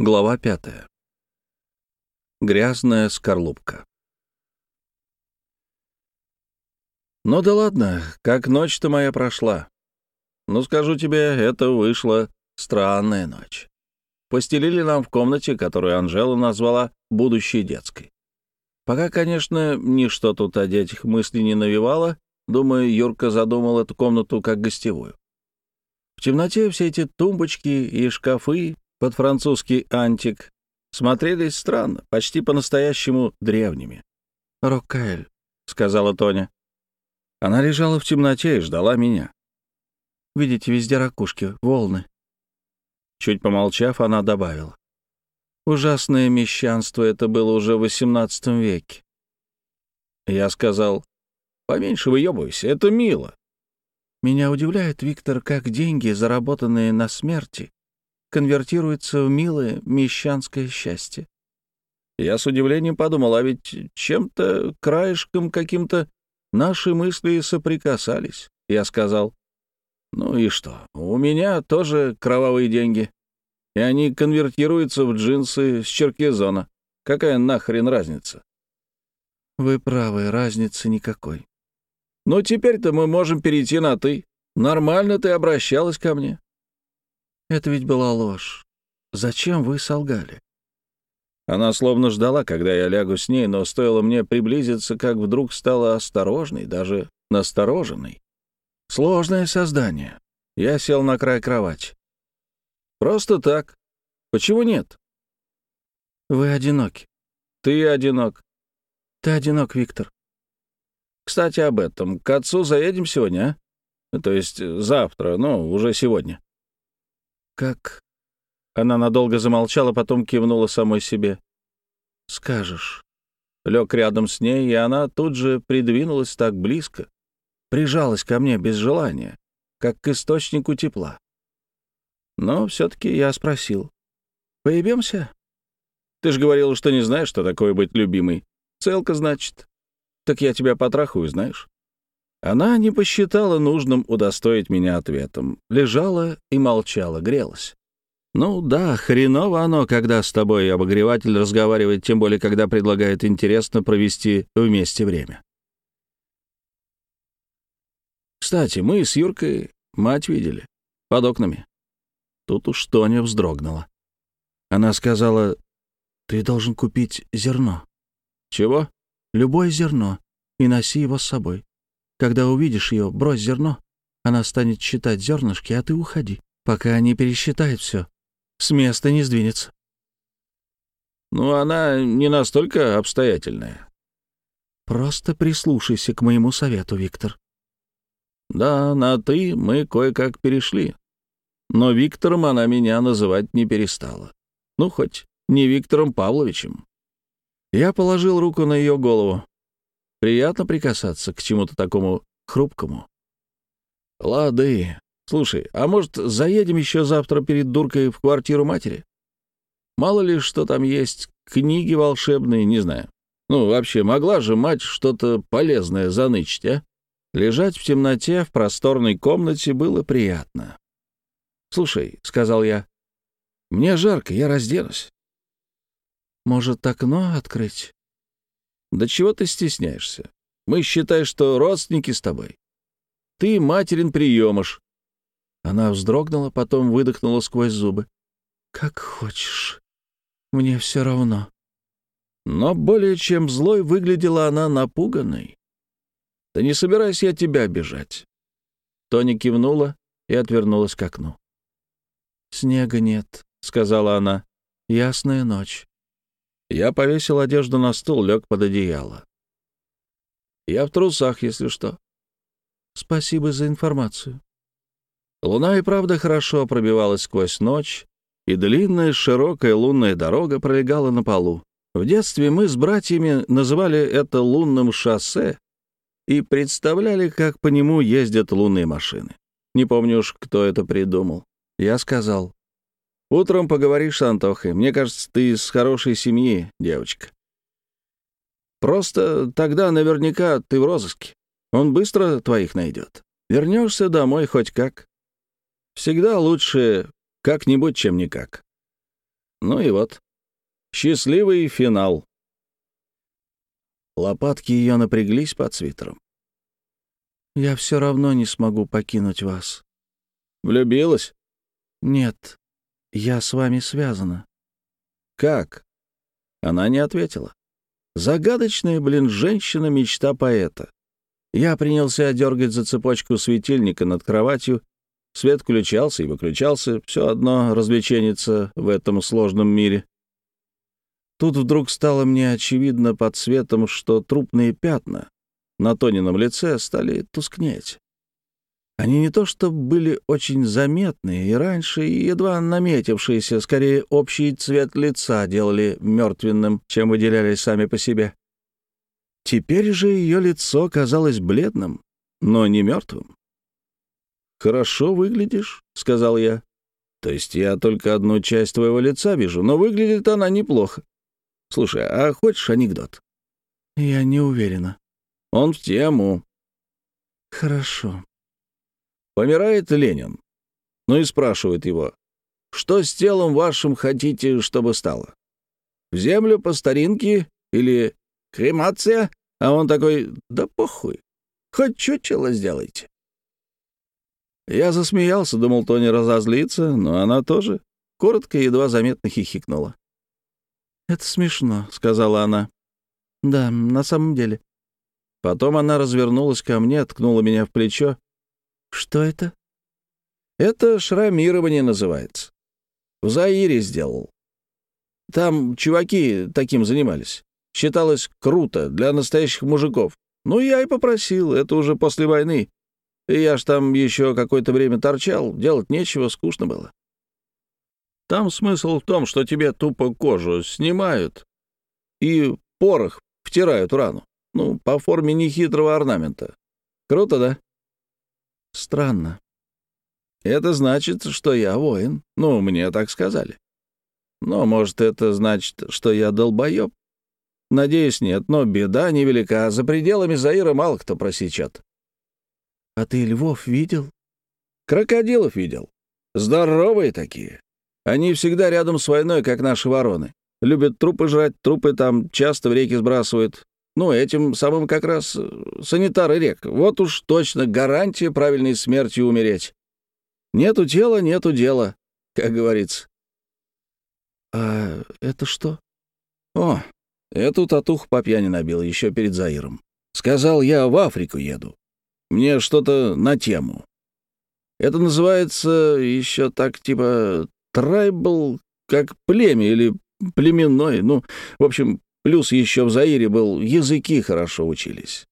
Глава пятая. Грязная скорлупка. Ну да ладно, как ночь-то моя прошла. Ну, скажу тебе, это вышла странная ночь. Постелили нам в комнате, которую Анжела назвала будущей детской. Пока, конечно, ничто тут о детях мысли не навевало, думаю, Юрка задумал эту комнату как гостевую. В темноте все эти тумбочки и шкафы под французский антик смотрелись странно, почти по-настоящему древними. «Роккаэль», — сказала Тоня. Она лежала в темноте и ждала меня. «Видите, везде ракушки, волны». Чуть помолчав, она добавила. «Ужасное мещанство это было уже в XVIII веке». Я сказал, «Поменьше выебывайся, это мило». Меня удивляет, Виктор, как деньги, заработанные на смерти, конвертируется в милое мещанское счастье. Я с удивлением подумал, а ведь чем-то, краешком каким-то наши мысли соприкасались. Я сказал, ну и что, у меня тоже кровавые деньги, и они конвертируются в джинсы с черкизона. Какая нахрен разница? Вы правы, разницы никакой. Ну, теперь-то мы можем перейти на «ты». Нормально ты обращалась ко мне. Это ведь была ложь. Зачем вы солгали? Она словно ждала, когда я лягу с ней, но стоило мне приблизиться, как вдруг стала осторожной, даже настороженной. Сложное создание. Я сел на край кровати. Просто так. Почему нет? Вы одиноки. Ты одинок. Ты одинок, Виктор. Кстати, об этом. К отцу заедем сегодня, а? То есть завтра, ну, уже сегодня. «Как?» Она надолго замолчала, потом кивнула самой себе. «Скажешь». Лег рядом с ней, и она тут же придвинулась так близко, прижалась ко мне без желания, как к источнику тепла. Но все-таки я спросил. «Поебемся?» «Ты же говорила, что не знаешь, что такое быть любимой. Целка, значит. Так я тебя потрахаю, знаешь?» Она не посчитала нужным удостоить меня ответом. Лежала и молчала, грелась. Ну да, хреново оно, когда с тобой обогреватель разговаривает, тем более, когда предлагает интересно провести вместе время. Кстати, мы с Юркой мать видели. Под окнами. Тут уж Тоня вздрогнула. Она сказала, ты должен купить зерно. Чего? Любое зерно. И носи его с собой. Когда увидишь ее, брось зерно. Она станет считать зернышки, а ты уходи, пока не пересчитает все. С места не сдвинется. Ну, она не настолько обстоятельная. Просто прислушайся к моему совету, Виктор. Да, на «ты» мы кое-как перешли. Но Виктором она меня называть не перестала. Ну, хоть не Виктором Павловичем. Я положил руку на ее голову. Приятно прикасаться к чему-то такому хрупкому. Лады. Слушай, а может, заедем еще завтра перед дуркой в квартиру матери? Мало ли, что там есть, книги волшебные, не знаю. Ну, вообще, могла же мать что-то полезное занычить, а? Лежать в темноте в просторной комнате было приятно. «Слушай», — сказал я, — «мне жарко, я разденусь». «Может, окно открыть?» Да чего ты стесняешься? Мы считаем, что родственники с тобой. Ты материн приемыш. Она вздрогнула, потом выдохнула сквозь зубы. Как хочешь. Мне все равно. Но более чем злой выглядела она напуганной. Да не собираюсь я тебя обижать. Тони кивнула и отвернулась к окну. «Снега нет», — сказала она. «Ясная ночь. Я повесил одежду на стул, лег под одеяло. Я в трусах, если что. Спасибо за информацию. Луна и правда хорошо пробивалась сквозь ночь, и длинная широкая лунная дорога пролегала на полу. В детстве мы с братьями называли это лунным шоссе и представляли, как по нему ездят лунные машины. Не помню уж, кто это придумал. Я сказал, Утром поговоришь с Антохой. Мне кажется, ты из хорошей семьи, девочка. Просто тогда наверняка ты в розыске. Он быстро твоих найдет. Вернешься домой хоть как. Всегда лучше как-нибудь, чем никак. Ну и вот. Счастливый финал. Лопатки ее напряглись под свитером. «Я все равно не смогу покинуть вас». «Влюбилась?» «Нет, я с вами связана». «Как?» Она не ответила. Загадочная, блин, женщина-мечта поэта. Я принялся дергать за цепочку светильника над кроватью. Свет включался и выключался. Все одно развлеченница в этом сложном мире. Тут вдруг стало мне очевидно под светом, что трупные пятна на Тонином лице стали тускнеть. Они не то что были очень заметны и раньше, и едва наметившиеся, скорее общий цвет лица делали мертвенным, чем выделялись сами по себе. Теперь же ее лицо казалось бледным, но не мертвым. «Хорошо выглядишь», — сказал я. «То есть я только одну часть твоего лица вижу, но выглядит она неплохо. Слушай, а хочешь анекдот?» «Я не уверена». «Он в тему». «Хорошо». Помирает Ленин. Ну и спрашивает его, «Что с телом вашим хотите, чтобы стало? В землю по старинке или кремация?» А он такой, «Да похуй, хоть чучело сделайте». Я засмеялся, думал, Тони разозлится, но она тоже коротко едва заметно хихикнула. «Это смешно», — сказала она. «Да, на самом деле». Потом она развернулась ко мне, ткнула меня в плечо. «Что это?» «Это шрамирование называется. В Заире сделал. Там чуваки таким занимались. Считалось круто для настоящих мужиков. Ну, я и попросил, это уже после войны. Я ж там еще какое-то время торчал, делать нечего, скучно было. Там смысл в том, что тебе тупо кожу снимают и порох втирают в рану. Ну, по форме нехитрого орнамента. Круто, да? Странно. Это значит, что я воин. Ну, мне так сказали. Но, может, это значит, что я долбоеб? Надеюсь, нет, но беда невелика. За пределами Заира мало кто просечет. А ты львов видел? Крокодилов видел. Здоровые такие. Они всегда рядом с войной, как наши вороны. Любят трупы жрать, трупы там часто в реки сбрасывают. Ну, этим самым как раз э, санитары рек. Вот уж точно гарантия правильной смерти умереть. Нету тела, нету дела, как говорится. А это что? О, эту татуху по пьяни набил еще перед Заиром. Сказал, я в Африку еду. Мне что-то на тему. Это называется еще так, типа, трайбл, как племя или племенной. Ну, в общем, плюс еще в Заире был, языки хорошо учились.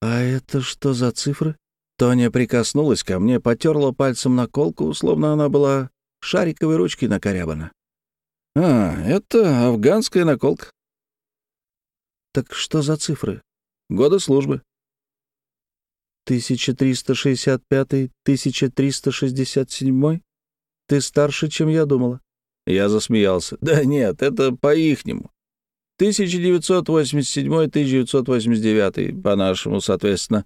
«А это что за цифры?» Тоня прикоснулась ко мне, потерла пальцем на колку, словно она была шариковой ручкой накорябана. «А, это афганская наколка». «Так что за цифры?» «Годы службы». 1365-1367? Ты старше, чем я думала. Я засмеялся. Да нет, это по-ихнему. 1987-1989, по-нашему, соответственно.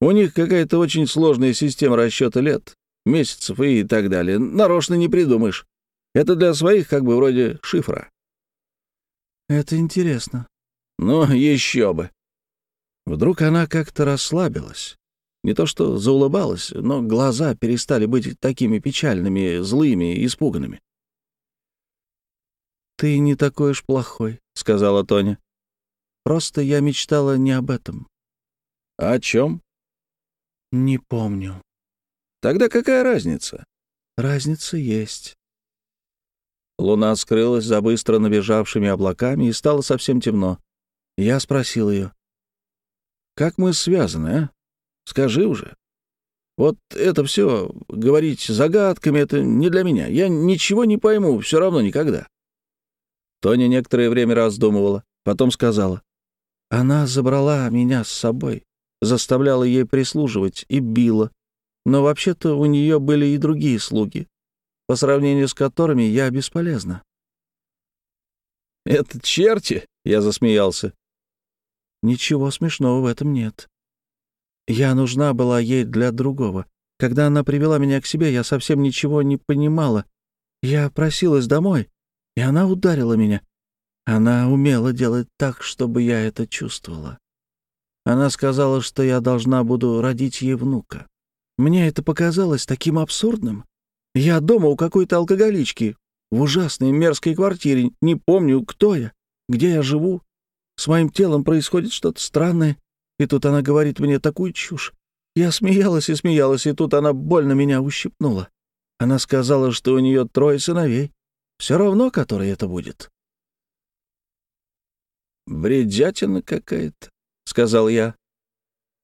У них какая-то очень сложная система расчета лет, месяцев и так далее. Нарочно не придумаешь. Это для своих как бы вроде шифра. Это интересно. Ну, еще бы. Вдруг она как-то расслабилась. Не то что заулыбалась, но глаза перестали быть такими печальными, злыми, испуганными. «Ты не такой уж плохой», — сказала Тоня. «Просто я мечтала не об этом». «О чем?» «Не помню». «Тогда какая разница?» «Разница есть». Луна скрылась за быстро набежавшими облаками, и стало совсем темно. Я спросил ее. «Как мы связаны, а? Скажи уже. Вот это все, говорить загадками, это не для меня. Я ничего не пойму, все равно никогда». Тоня некоторое время раздумывала, потом сказала. «Она забрала меня с собой, заставляла ей прислуживать и била. Но вообще-то у нее были и другие слуги, по сравнению с которыми я бесполезна». «Это черти?» — я засмеялся. «Ничего смешного в этом нет. Я нужна была ей для другого. Когда она привела меня к себе, я совсем ничего не понимала. Я просилась домой, и она ударила меня. Она умела делать так, чтобы я это чувствовала. Она сказала, что я должна буду родить ей внука. Мне это показалось таким абсурдным. Я дома у какой-то алкоголички, в ужасной мерзкой квартире, не помню, кто я, где я живу. С моим телом происходит что-то странное, и тут она говорит мне такую чушь. Я смеялась и смеялась, и тут она больно меня ущипнула. Она сказала, что у нее трое сыновей. Все равно, который это будет. «Бредятина какая-то», — сказал я.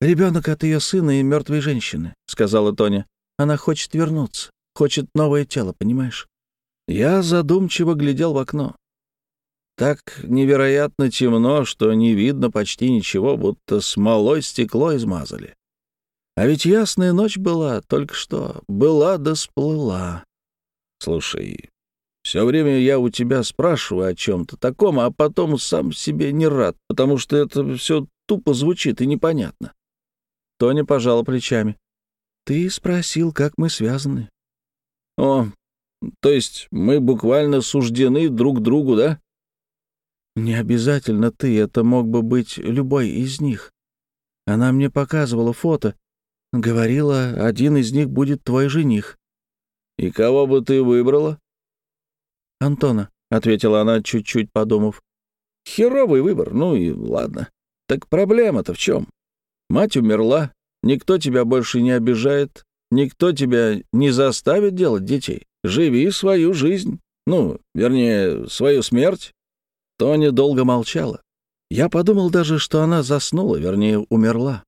«Ребенок от ее сына и мертвой женщины», — сказала Тоня. «Она хочет вернуться, хочет новое тело, понимаешь?» Я задумчиво глядел в окно. Так невероятно темно, что не видно почти ничего, будто смолой стекло измазали. А ведь ясная ночь была, только что. Была да сплыла. Слушай, все время я у тебя спрашиваю о чем-то таком, а потом сам себе не рад, потому что это все тупо звучит и непонятно. Тоня пожала плечами. Ты спросил, как мы связаны. О, то есть мы буквально суждены друг другу, да? Не обязательно ты, это мог бы быть любой из них. Она мне показывала фото, Говорила, один из них будет твой жених. И кого бы ты выбрала? Антона, — ответила она, чуть-чуть подумав. Херовый выбор, ну и ладно. Так проблема-то в чем? Мать умерла, никто тебя больше не обижает, никто тебя не заставит делать детей. Живи свою жизнь, ну, вернее, свою смерть. Тоня долго молчала. Я подумал даже, что она заснула, вернее, умерла.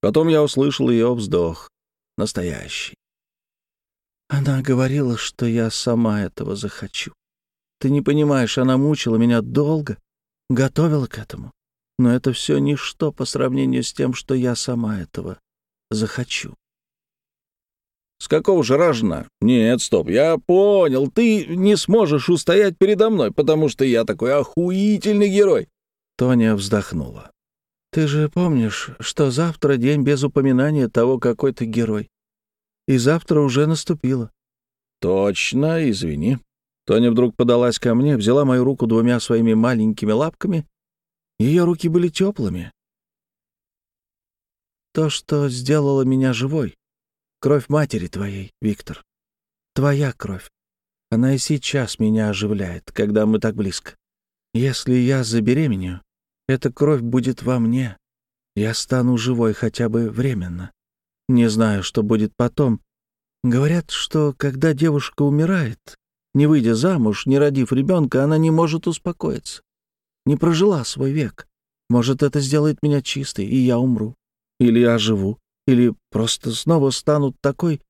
Потом я услышал ее вздох. Настоящий. Она говорила, что я сама этого захочу. Ты не понимаешь, она мучила меня долго, готовила к этому. Но это все ничто по сравнению с тем, что я сама этого захочу. С какого же рожна? Нет, стоп, я понял. Ты не сможешь устоять передо мной, потому что я такой охуительный герой. Тоня вздохнула. Ты же помнишь, что завтра день без упоминания того, какой ты герой. И завтра уже наступило. Точно, извини. Тоня вдруг подалась ко мне, взяла мою руку двумя своими маленькими лапками. Ее руки были теплыми. То, что сделало меня живой. Кровь матери твоей, Виктор. Твоя кровь. Она и сейчас меня оживляет, когда мы так близко. Если я забеременею, эта кровь будет во мне. Я стану живой хотя бы временно. Не знаю, что будет потом. Говорят, что когда девушка умирает, не выйдя замуж, не родив ребенка, она не может успокоиться. Не прожила свой век. Может, это сделает меня чистой, и я умру. Или я живу, или просто снова стану такой,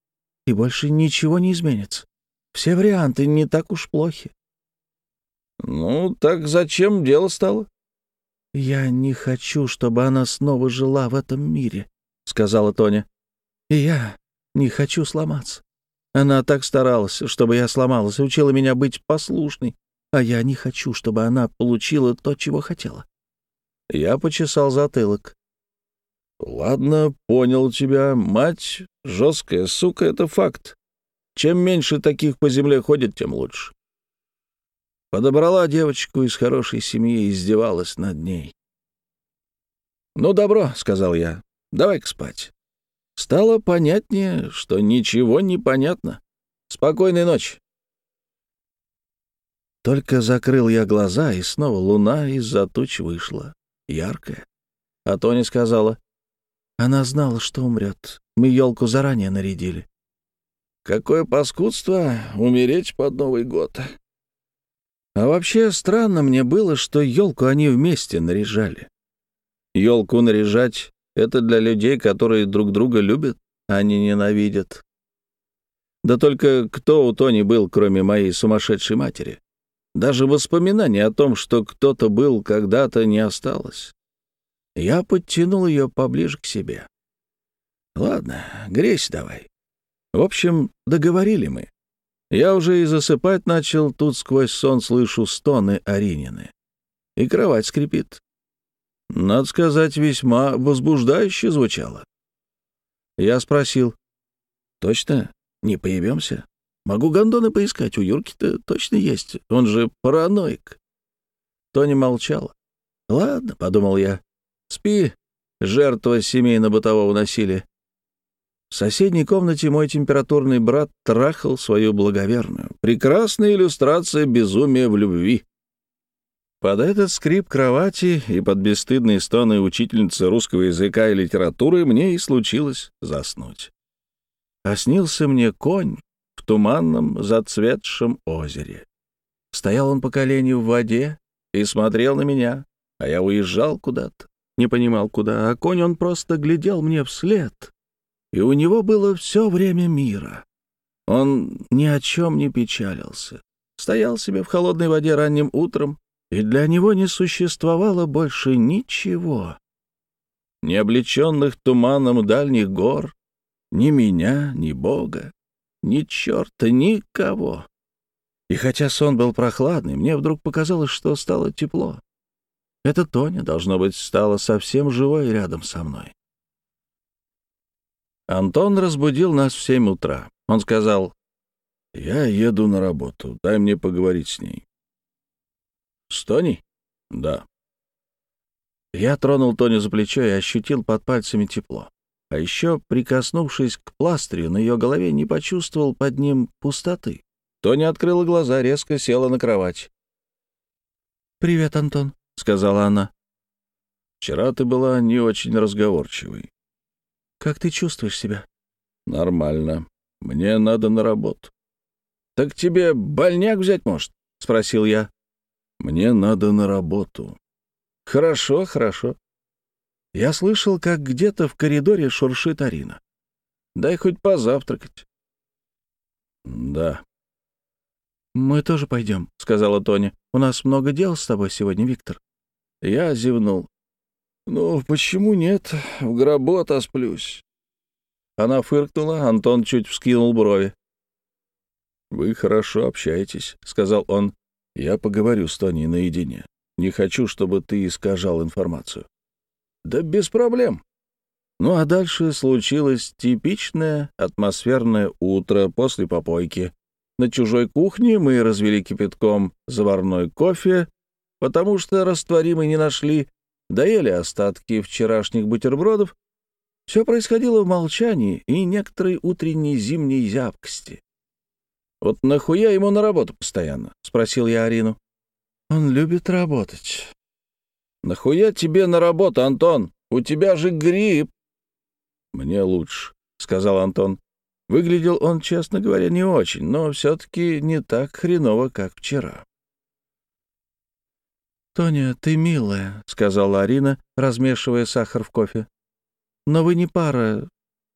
и больше ничего не изменится. Все варианты не так уж плохи. Ну, так зачем дело стало? «Я не хочу, чтобы она снова жила в этом мире», — сказала Тоня. «И я не хочу сломаться. Она так старалась, чтобы я сломалась, учила меня быть послушной, а я не хочу, чтобы она получила то, чего хотела». Я почесал затылок. «Ладно, понял тебя. Мать, жесткая сука, это факт. Чем меньше таких по земле ходит, тем лучше. Подобрала девочку из хорошей семьи и издевалась над ней. «Ну, добро», — сказал я, — «давай-ка спать». Стало понятнее, что ничего не понятно. Спокойной ночи. Только закрыл я глаза, и снова луна из-за туч вышла, яркая. А Тони сказала, она знала, что умрет. Мы елку заранее нарядили. Какое паскудство умереть под Новый год. А вообще странно мне было, что елку они вместе наряжали. Елку наряжать — это для людей, которые друг друга любят, а не ненавидят. Да только кто у Тони был, кроме моей сумасшедшей матери? Даже воспоминаний о том, что кто-то был когда-то, не осталось. Я подтянул ее поближе к себе. Ладно, грейся давай. В общем, договорили мы. Я уже и засыпать начал, тут сквозь сон слышу стоны Аринины. И кровать скрипит. Надо сказать, весьма возбуждающе звучало. Я спросил, «Точно не появимся?» Могу гондоны поискать, у Юрки-то точно есть, он же параноик». Тони молчала. «Ладно», — подумал я, — «спи, жертва семейно-бытового насилия». В соседней комнате мой температурный брат трахал свою благоверную. Прекрасная иллюстрация безумия в любви. Под этот скрип кровати и под бесстыдные стоны учительницы русского языка и литературы мне и случилось заснуть. А снился мне конь в туманном зацветшем озере. Стоял он по коленю в воде и смотрел на меня, а я уезжал куда-то, не понимал куда, а конь он просто глядел мне вслед, и у него было все время мира. Он ни о чем не печалился. Стоял себе в холодной воде ранним утром, и для него не существовало больше ничего. Ни облеченных туманом дальних гор, ни меня, ни Бога, ни черта, никого. И хотя сон был прохладный, мне вдруг показалось, что стало тепло. Эта Тоня, должно быть, стала совсем живой рядом со мной. Антон разбудил нас в семь утра. Он сказал, «Я еду на работу, дай мне поговорить с ней». «С Тони?» «Да». Я тронул Тоню за плечо и ощутил под пальцами тепло. А еще, прикоснувшись к пластырю на ее голове, не почувствовал под ним пустоты. Тоня открыла глаза, резко села на кровать. «Привет, Антон», — сказала она. «Вчера ты была не очень разговорчивой. Как ты чувствуешь себя? Нормально. Мне надо на работу. Так тебе больняк взять может? Спросил я. Мне надо на работу. Хорошо, хорошо. Я слышал, как где-то в коридоре шуршит Арина. Дай хоть позавтракать. Да. Мы тоже пойдем, сказала Тоня. У нас много дел с тобой сегодня, Виктор. Я зевнул. «Ну, почему нет? В гробу отосплюсь». Она фыркнула, Антон чуть вскинул брови. «Вы хорошо общаетесь», — сказал он. «Я поговорю с Тоней наедине. Не хочу, чтобы ты искажал информацию». «Да без проблем». Ну а дальше случилось типичное атмосферное утро после попойки. На чужой кухне мы развели кипятком заварной кофе, потому что растворимый не нашли, доели остатки вчерашних бутербродов. Все происходило в молчании и некоторой утренней зимней зябкости. «Вот нахуя ему на работу постоянно?» — спросил я Арину. «Он любит работать». «Нахуя тебе на работу, Антон? У тебя же грипп!» «Мне лучше», — сказал Антон. Выглядел он, честно говоря, не очень, но все-таки не так хреново, как вчера. «Тоня, ты милая», — сказала Арина, размешивая сахар в кофе. «Но вы не пара.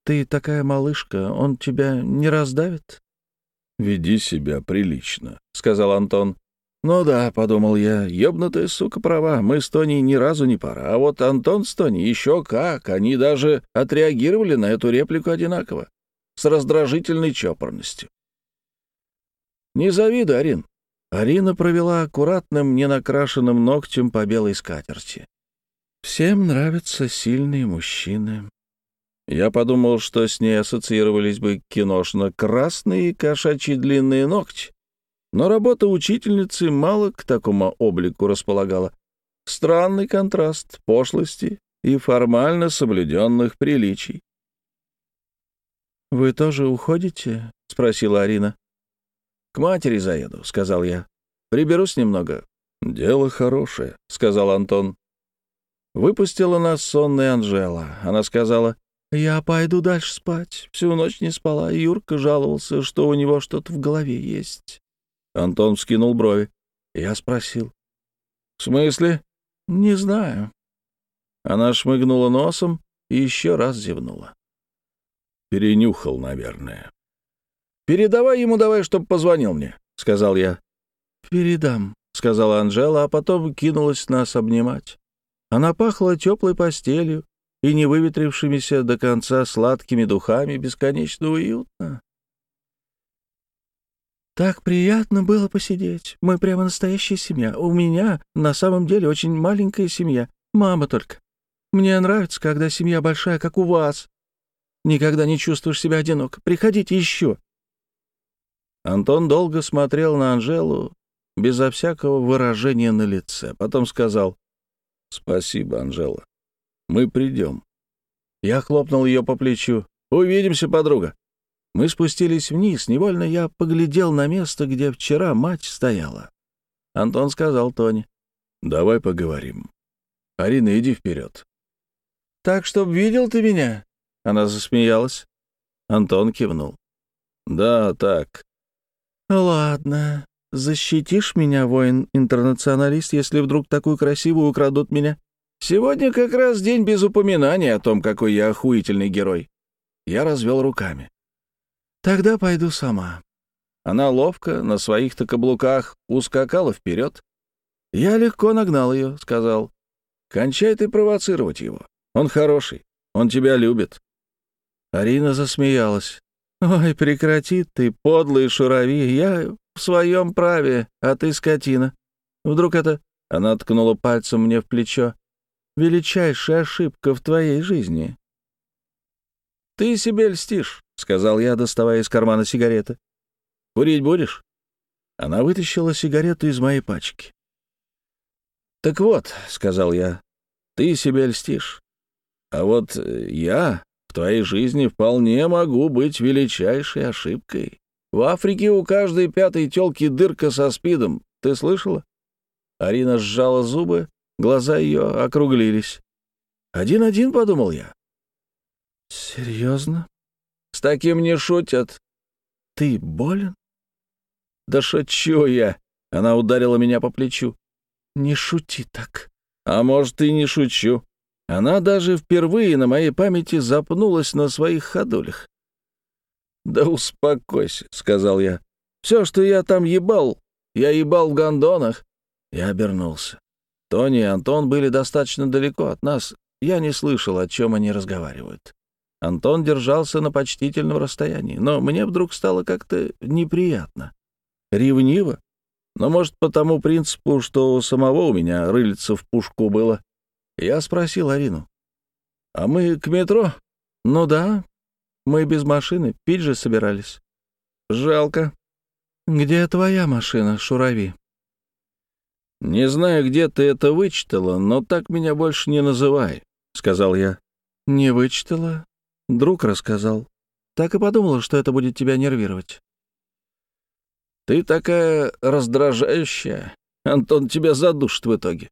Ты такая малышка, он тебя не раздавит?» «Веди себя прилично», — сказал Антон. «Ну да», — подумал я, — «ёбнутая сука права, мы с Тони ни разу не пара, а вот Антон с Тони еще как, они даже отреагировали на эту реплику одинаково, с раздражительной чопорностью». «Не завидуй, Арин, Арина провела аккуратным, ненакрашенным ногтем по белой скатерти. «Всем нравятся сильные мужчины». Я подумал, что с ней ассоциировались бы киношно-красные кошачьи длинные ногти. Но работа учительницы мало к такому облику располагала. Странный контраст пошлости и формально соблюденных приличий. «Вы тоже уходите?» — спросила Арина. «К матери заеду», — сказал я. «Приберусь немного». «Дело хорошее», — сказал Антон. Выпустила нас сонная Анжела. Она сказала, «Я пойду дальше спать. Всю ночь не спала. Юрка жаловался, что у него что-то в голове есть». Антон вскинул брови. Я спросил, «В смысле?» «Не знаю». Она шмыгнула носом и еще раз зевнула. «Перенюхал, наверное». «Передавай ему давай, чтоб позвонил мне», — сказал я. «Передам», — сказала Анжела, а потом кинулась нас обнимать. Она пахла теплой постелью и не выветрившимися до конца сладкими духами бесконечно уютно. «Так приятно было посидеть. Мы прямо настоящая семья. У меня на самом деле очень маленькая семья. Мама только. Мне нравится, когда семья большая, как у вас. Никогда не чувствуешь себя одинок. Приходите еще. Антон долго смотрел на Анжелу, безо всякого выражения на лице. Потом сказал «Спасибо, Анжела. Мы придем». Я хлопнул ее по плечу. «Увидимся, подруга». Мы спустились вниз. Невольно я поглядел на место, где вчера мать стояла. Антон сказал Тоне. «Давай поговорим. Арина, иди вперед». «Так, чтоб видел ты меня?» Она засмеялась. Антон кивнул. «Да, так». «Ладно. Защитишь меня, воин-интернационалист, если вдруг такую красивую украдут меня? Сегодня как раз день без упоминания о том, какой я охуительный герой». Я развел руками. «Тогда пойду сама». Она ловко, на своих-то каблуках, ускакала вперед. Я легко нагнал ее, сказал. «Кончай ты провоцировать его. Он хороший, он тебя любит». Арина засмеялась. «Ой, прекрати ты, подлый шурави, я в своем праве, а ты скотина. Вдруг это...» Она ткнула пальцем мне в плечо. «Величайшая ошибка в твоей жизни». «Ты себе льстишь», — сказал я, доставая из кармана сигареты. «Курить будешь?» Она вытащила сигарету из моей пачки. «Так вот», — сказал я, — «ты себе льстишь. А вот я в твоей жизни вполне могу быть величайшей ошибкой. В Африке у каждой пятой тёлки дырка со спидом. Ты слышала?» Арина сжала зубы, глаза ее округлились. «Один-один», — подумал я. «Серьезно?» «С таким не шутят». «Ты болен?» «Да шучу я!» — она ударила меня по плечу. «Не шути так». «А может, и не шучу. Она даже впервые на моей памяти запнулась на своих ходулях. «Да успокойся», — сказал я. «Все, что я там ебал, я ебал в гондонах». Я обернулся. Тони и Антон были достаточно далеко от нас. Я не слышал, о чем они разговаривают. Антон держался на почтительном расстоянии, но мне вдруг стало как-то неприятно. Ревниво. Но, может, по тому принципу, что у самого у меня рыльца в пушку было. Я спросил Арину. «А мы к метро?» «Ну да, мы без машины, пить же собирались». «Жалко». «Где твоя машина, Шурави?» «Не знаю, где ты это вычитала, но так меня больше не называй», — сказал я. «Не вычитала. Друг рассказал. Так и подумала, что это будет тебя нервировать». «Ты такая раздражающая. Антон тебя задушит в итоге».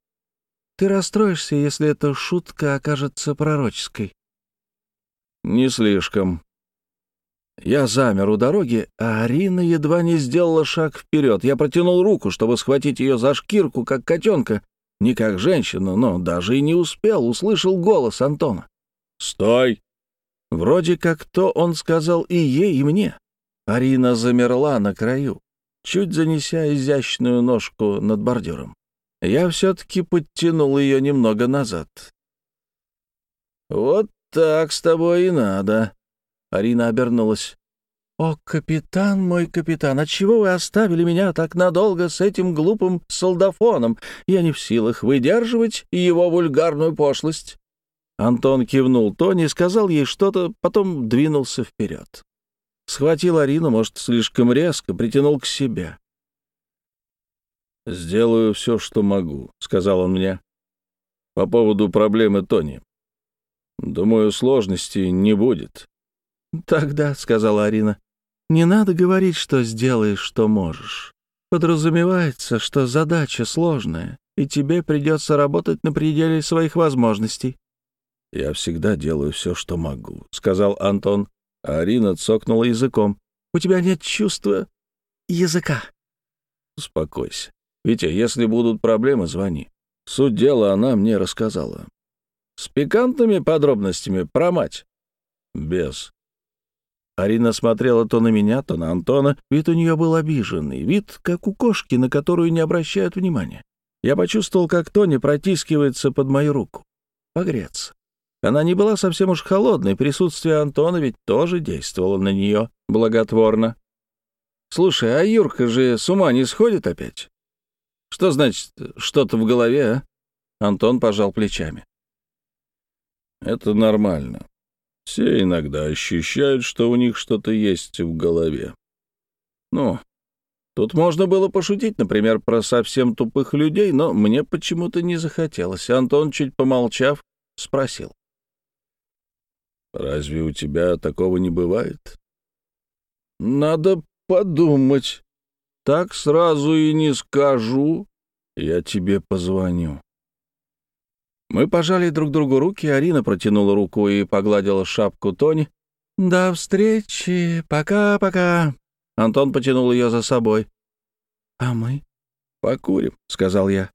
«Ты расстроишься, если эта шутка окажется пророческой». «Не слишком». Я замер у дороги, а Арина едва не сделала шаг вперед. Я протянул руку, чтобы схватить ее за шкирку, как котенка. Не как женщину, но даже и не успел, услышал голос Антона. «Стой!» Вроде как то он сказал и ей, и мне. Арина замерла на краю, чуть занеся изящную ножку над бордюром. Я все-таки подтянул ее немного назад. «Вот так с тобой и надо», Арина обернулась. «О, капитан мой капитан, отчего вы оставили меня так надолго с этим глупым солдафоном? Я не в силах выдерживать его вульгарную пошлость». Антон кивнул Тони, сказал ей что-то, потом двинулся вперед. Схватил Арину, может, слишком резко, притянул к себе. «Сделаю все, что могу», — сказал он мне. «По поводу проблемы Тони. Думаю, сложностей не будет. «Тогда», — сказала Арина, — «не надо говорить, что сделаешь, что можешь. Подразумевается, что задача сложная, и тебе придется работать на пределе своих возможностей». «Я всегда делаю все, что могу», — сказал Антон. А Арина цокнула языком. «У тебя нет чувства языка». «Успокойся. Витя, если будут проблемы, звони. Суть дела она мне рассказала. С пикантными подробностями про мать?» «Без. Арина смотрела то на меня, то на Антона. Вид у нее был обиженный, вид, как у кошки, на которую не обращают внимания. Я почувствовал, как Тони протискивается под мою руку. Погреться. Она не была совсем уж холодной, присутствие Антона ведь тоже действовало на нее благотворно. «Слушай, а Юрка же с ума не сходит опять?» «Что значит что-то в голове, а?» Антон пожал плечами. «Это нормально. Все иногда ощущают, что у них что-то есть в голове. Ну, тут можно было пошутить, например, про совсем тупых людей, но мне почему-то не захотелось. Антон, чуть помолчав, спросил. «Разве у тебя такого не бывает?» «Надо подумать. Так сразу и не скажу. Я тебе позвоню». Мы пожали друг другу руки, Арина протянула руку и погладила шапку Тони. «До встречи, пока-пока». Антон потянул ее за собой. «А мы?» «Покурим», — сказал я.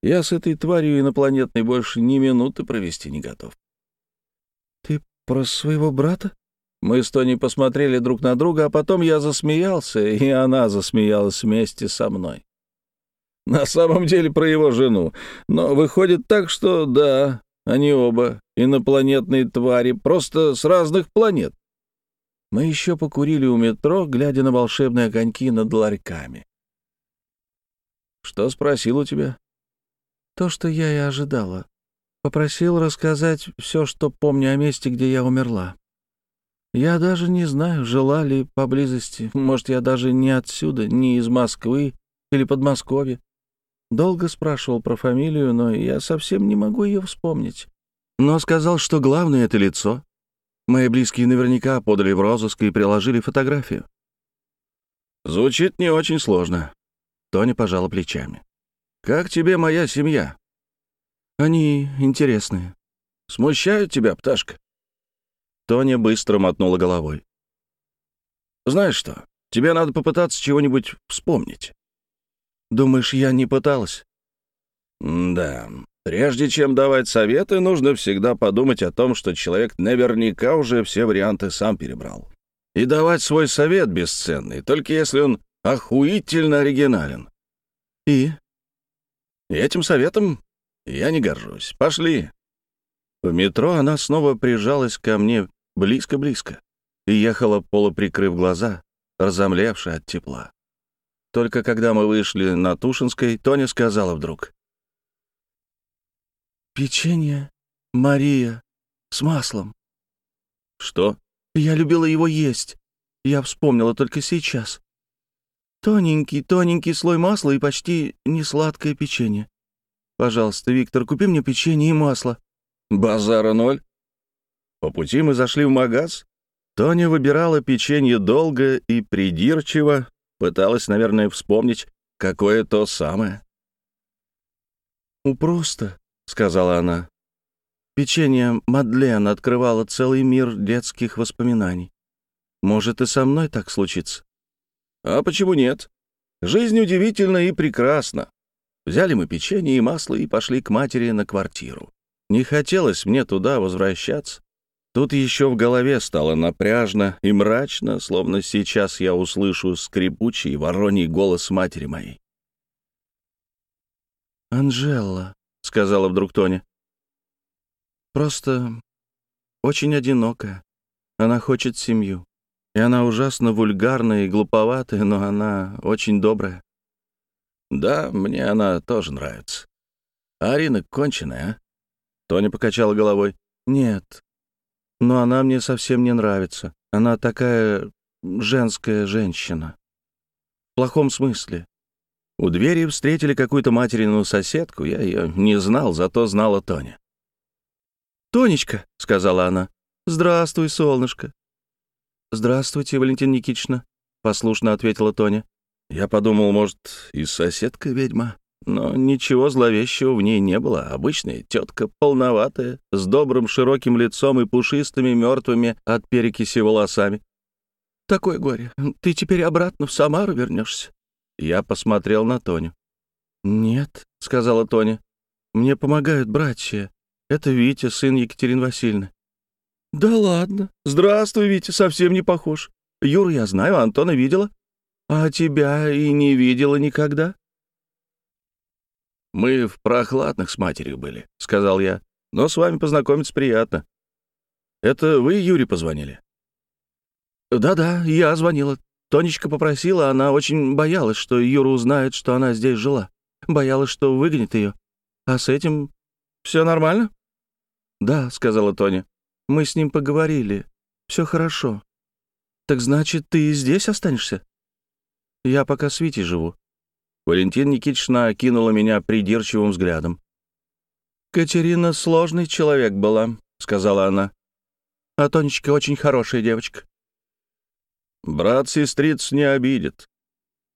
«Я с этой тварью инопланетной больше ни минуты провести не готов». «Ты про своего брата?» Мы с Тони посмотрели друг на друга, а потом я засмеялся, и она засмеялась вместе со мной. На самом деле про его жену. Но выходит так, что да, они оба инопланетные твари, просто с разных планет. Мы еще покурили у метро, глядя на волшебные огоньки над ларьками. «Что спросил у тебя?» «То, что я и ожидала. Попросил рассказать все, что помню о месте, где я умерла. Я даже не знаю, жила ли поблизости. Может, я даже не отсюда, не из Москвы или Подмосковья. Долго спрашивал про фамилию, но я совсем не могу ее вспомнить. Но сказал, что главное — это лицо. Мои близкие наверняка подали в розыск и приложили фотографию. Звучит не очень сложно. Тоня пожала плечами. «Как тебе моя семья?» «Они интересные». «Смущают тебя, пташка?» Тоня быстро мотнула головой. «Знаешь что, тебе надо попытаться чего-нибудь вспомнить. Думаешь, я не пыталась?» «Да, прежде чем давать советы, нужно всегда подумать о том, что человек наверняка уже все варианты сам перебрал. И давать свой совет бесценный, только если он охуительно оригинален. И? И этим советом я не горжусь. Пошли». В метро она снова прижалась ко мне близко-близко и ехала, полуприкрыв глаза, разомлевшая от тепла. Только когда мы вышли на Тушинской, Тоня сказала вдруг. «Печенье Мария с маслом». «Что?» «Я любила его есть. Я вспомнила только сейчас. Тоненький, тоненький слой масла и почти несладкое печенье. Пожалуйста, Виктор, купи мне печенье и масло». «Базара ноль». По пути мы зашли в магаз. Тоня выбирала печенье долго и придирчиво, Пыталась, наверное, вспомнить, какое то самое. «У просто», — сказала она. «Печенье Мадлен открывало целый мир детских воспоминаний. Может, и со мной так случится?» «А почему нет? Жизнь удивительна и прекрасна. Взяли мы печенье и масло и пошли к матери на квартиру. Не хотелось мне туда возвращаться. Тут еще в голове стало напряжно и мрачно, словно сейчас я услышу скрипучий вороний голос матери моей. «Анжела», — сказала вдруг Тоня, — «просто очень одинокая. Она хочет семью. И она ужасно вульгарная и глуповатая, но она очень добрая». «Да, мне она тоже нравится. А Арина конченая, а?» Тоня покачала головой. «Нет, но она мне совсем не нравится. Она такая женская женщина. В плохом смысле. У двери встретили какую-то материну соседку. Я ее не знал, зато знала Тоня. «Тонечка», — сказала она, — «здравствуй, солнышко». «Здравствуйте, Валентина Никитична», — послушно ответила Тоня. Я подумал, может, и соседка ведьма. Но ничего зловещего в ней не было. Обычная тетка, полноватая, с добрым широким лицом и пушистыми мертвыми от перекиси волосами. «Такое горе. Ты теперь обратно в Самару вернешься?» Я посмотрел на Тоню. «Нет», — сказала Тоня. «Мне помогают братья. Это Витя, сын Екатерины Васильевны». «Да ладно. Здравствуй, Витя, совсем не похож. Юру я знаю, Антона видела. А тебя и не видела никогда». «Мы в прохладных с матерью были», — сказал я. «Но с вами познакомиться приятно. Это вы Юре позвонили?» «Да-да, я звонила. Тонечка попросила, она очень боялась, что Юра узнает, что она здесь жила. Боялась, что выгонит ее. А с этим все нормально?» «Да», — сказала Тоня. «Мы с ним поговорили. Все хорошо. Так значит, ты здесь останешься?» Я пока с Витей живу». Валентина Никитична окинула меня придирчивым взглядом. «Катерина сложный человек была», — сказала она. «А Тонечка очень хорошая девочка». «Брат сестриц не обидит».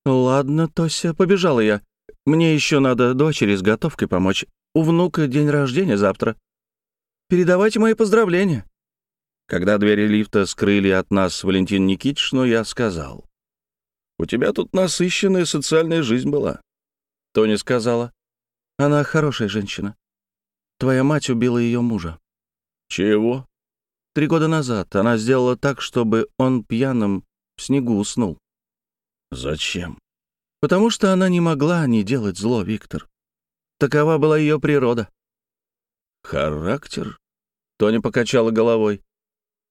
«Ладно, Тося, побежала я. Мне еще надо дочери с готовкой помочь. У внука день рождения завтра. Передавайте мои поздравления». Когда двери лифта скрыли от нас Валентину Никитичну, я сказал. «У тебя тут насыщенная социальная жизнь была». Тоня сказала. «Она хорошая женщина. Твоя мать убила ее мужа». «Чего?» Три года назад она сделала так, чтобы он пьяным в снегу уснул. «Зачем?» «Потому что она не могла не делать зло, Виктор. Такова была ее природа». «Характер?» Тоня покачала головой.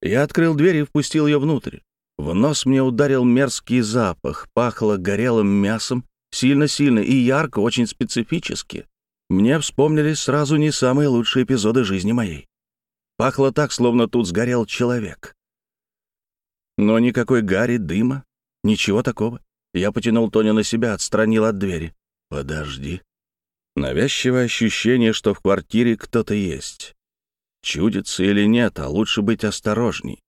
Я открыл дверь и впустил ее внутрь. В нос мне ударил мерзкий запах, пахло горелым мясом, сильно-сильно и ярко, очень специфически. Мне вспомнились сразу не самые лучшие эпизоды жизни моей. Пахло так, словно тут сгорел человек. Но никакой гари, дыма, ничего такого. Я потянул Тоня на себя, отстранил от двери. «Подожди». Навязчивое ощущение, что в квартире кто-то есть. Чудится или нет, а лучше быть осторожней.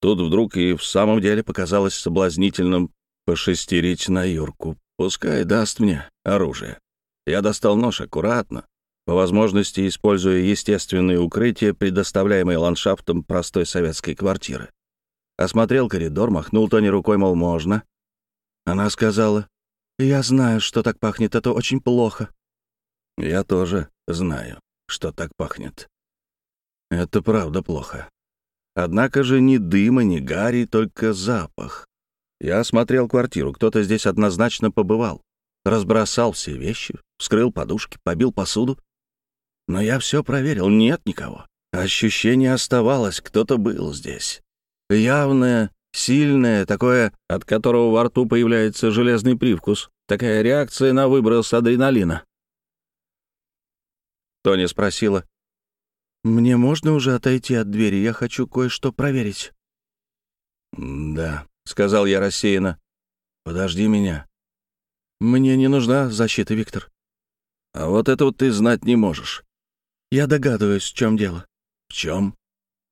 Тут вдруг и в самом деле показалось соблазнительным пошестерить на Юрку. Пускай даст мне оружие. Я достал нож аккуратно, по возможности используя естественные укрытия, предоставляемые ландшафтом простой советской квартиры. Осмотрел коридор, махнул Тони рукой, мол, можно. Она сказала, «Я знаю, что так пахнет, это очень плохо». Я тоже знаю, что так пахнет. Это правда плохо. Однако же ни дыма, ни гари, только запах. Я осмотрел квартиру, кто-то здесь однозначно побывал. Разбросал все вещи, вскрыл подушки, побил посуду. Но я все проверил, нет никого. Ощущение оставалось, кто-то был здесь. Явное, сильное, такое, от которого во рту появляется железный привкус. Такая реакция на выброс адреналина. Тоня спросила, «Мне можно уже отойти от двери? Я хочу кое-что проверить». «Да», — сказал я рассеянно. «Подожди меня». «Мне не нужна защита, Виктор». «А вот это вот ты знать не можешь». «Я догадываюсь, в чем дело». «В чем?»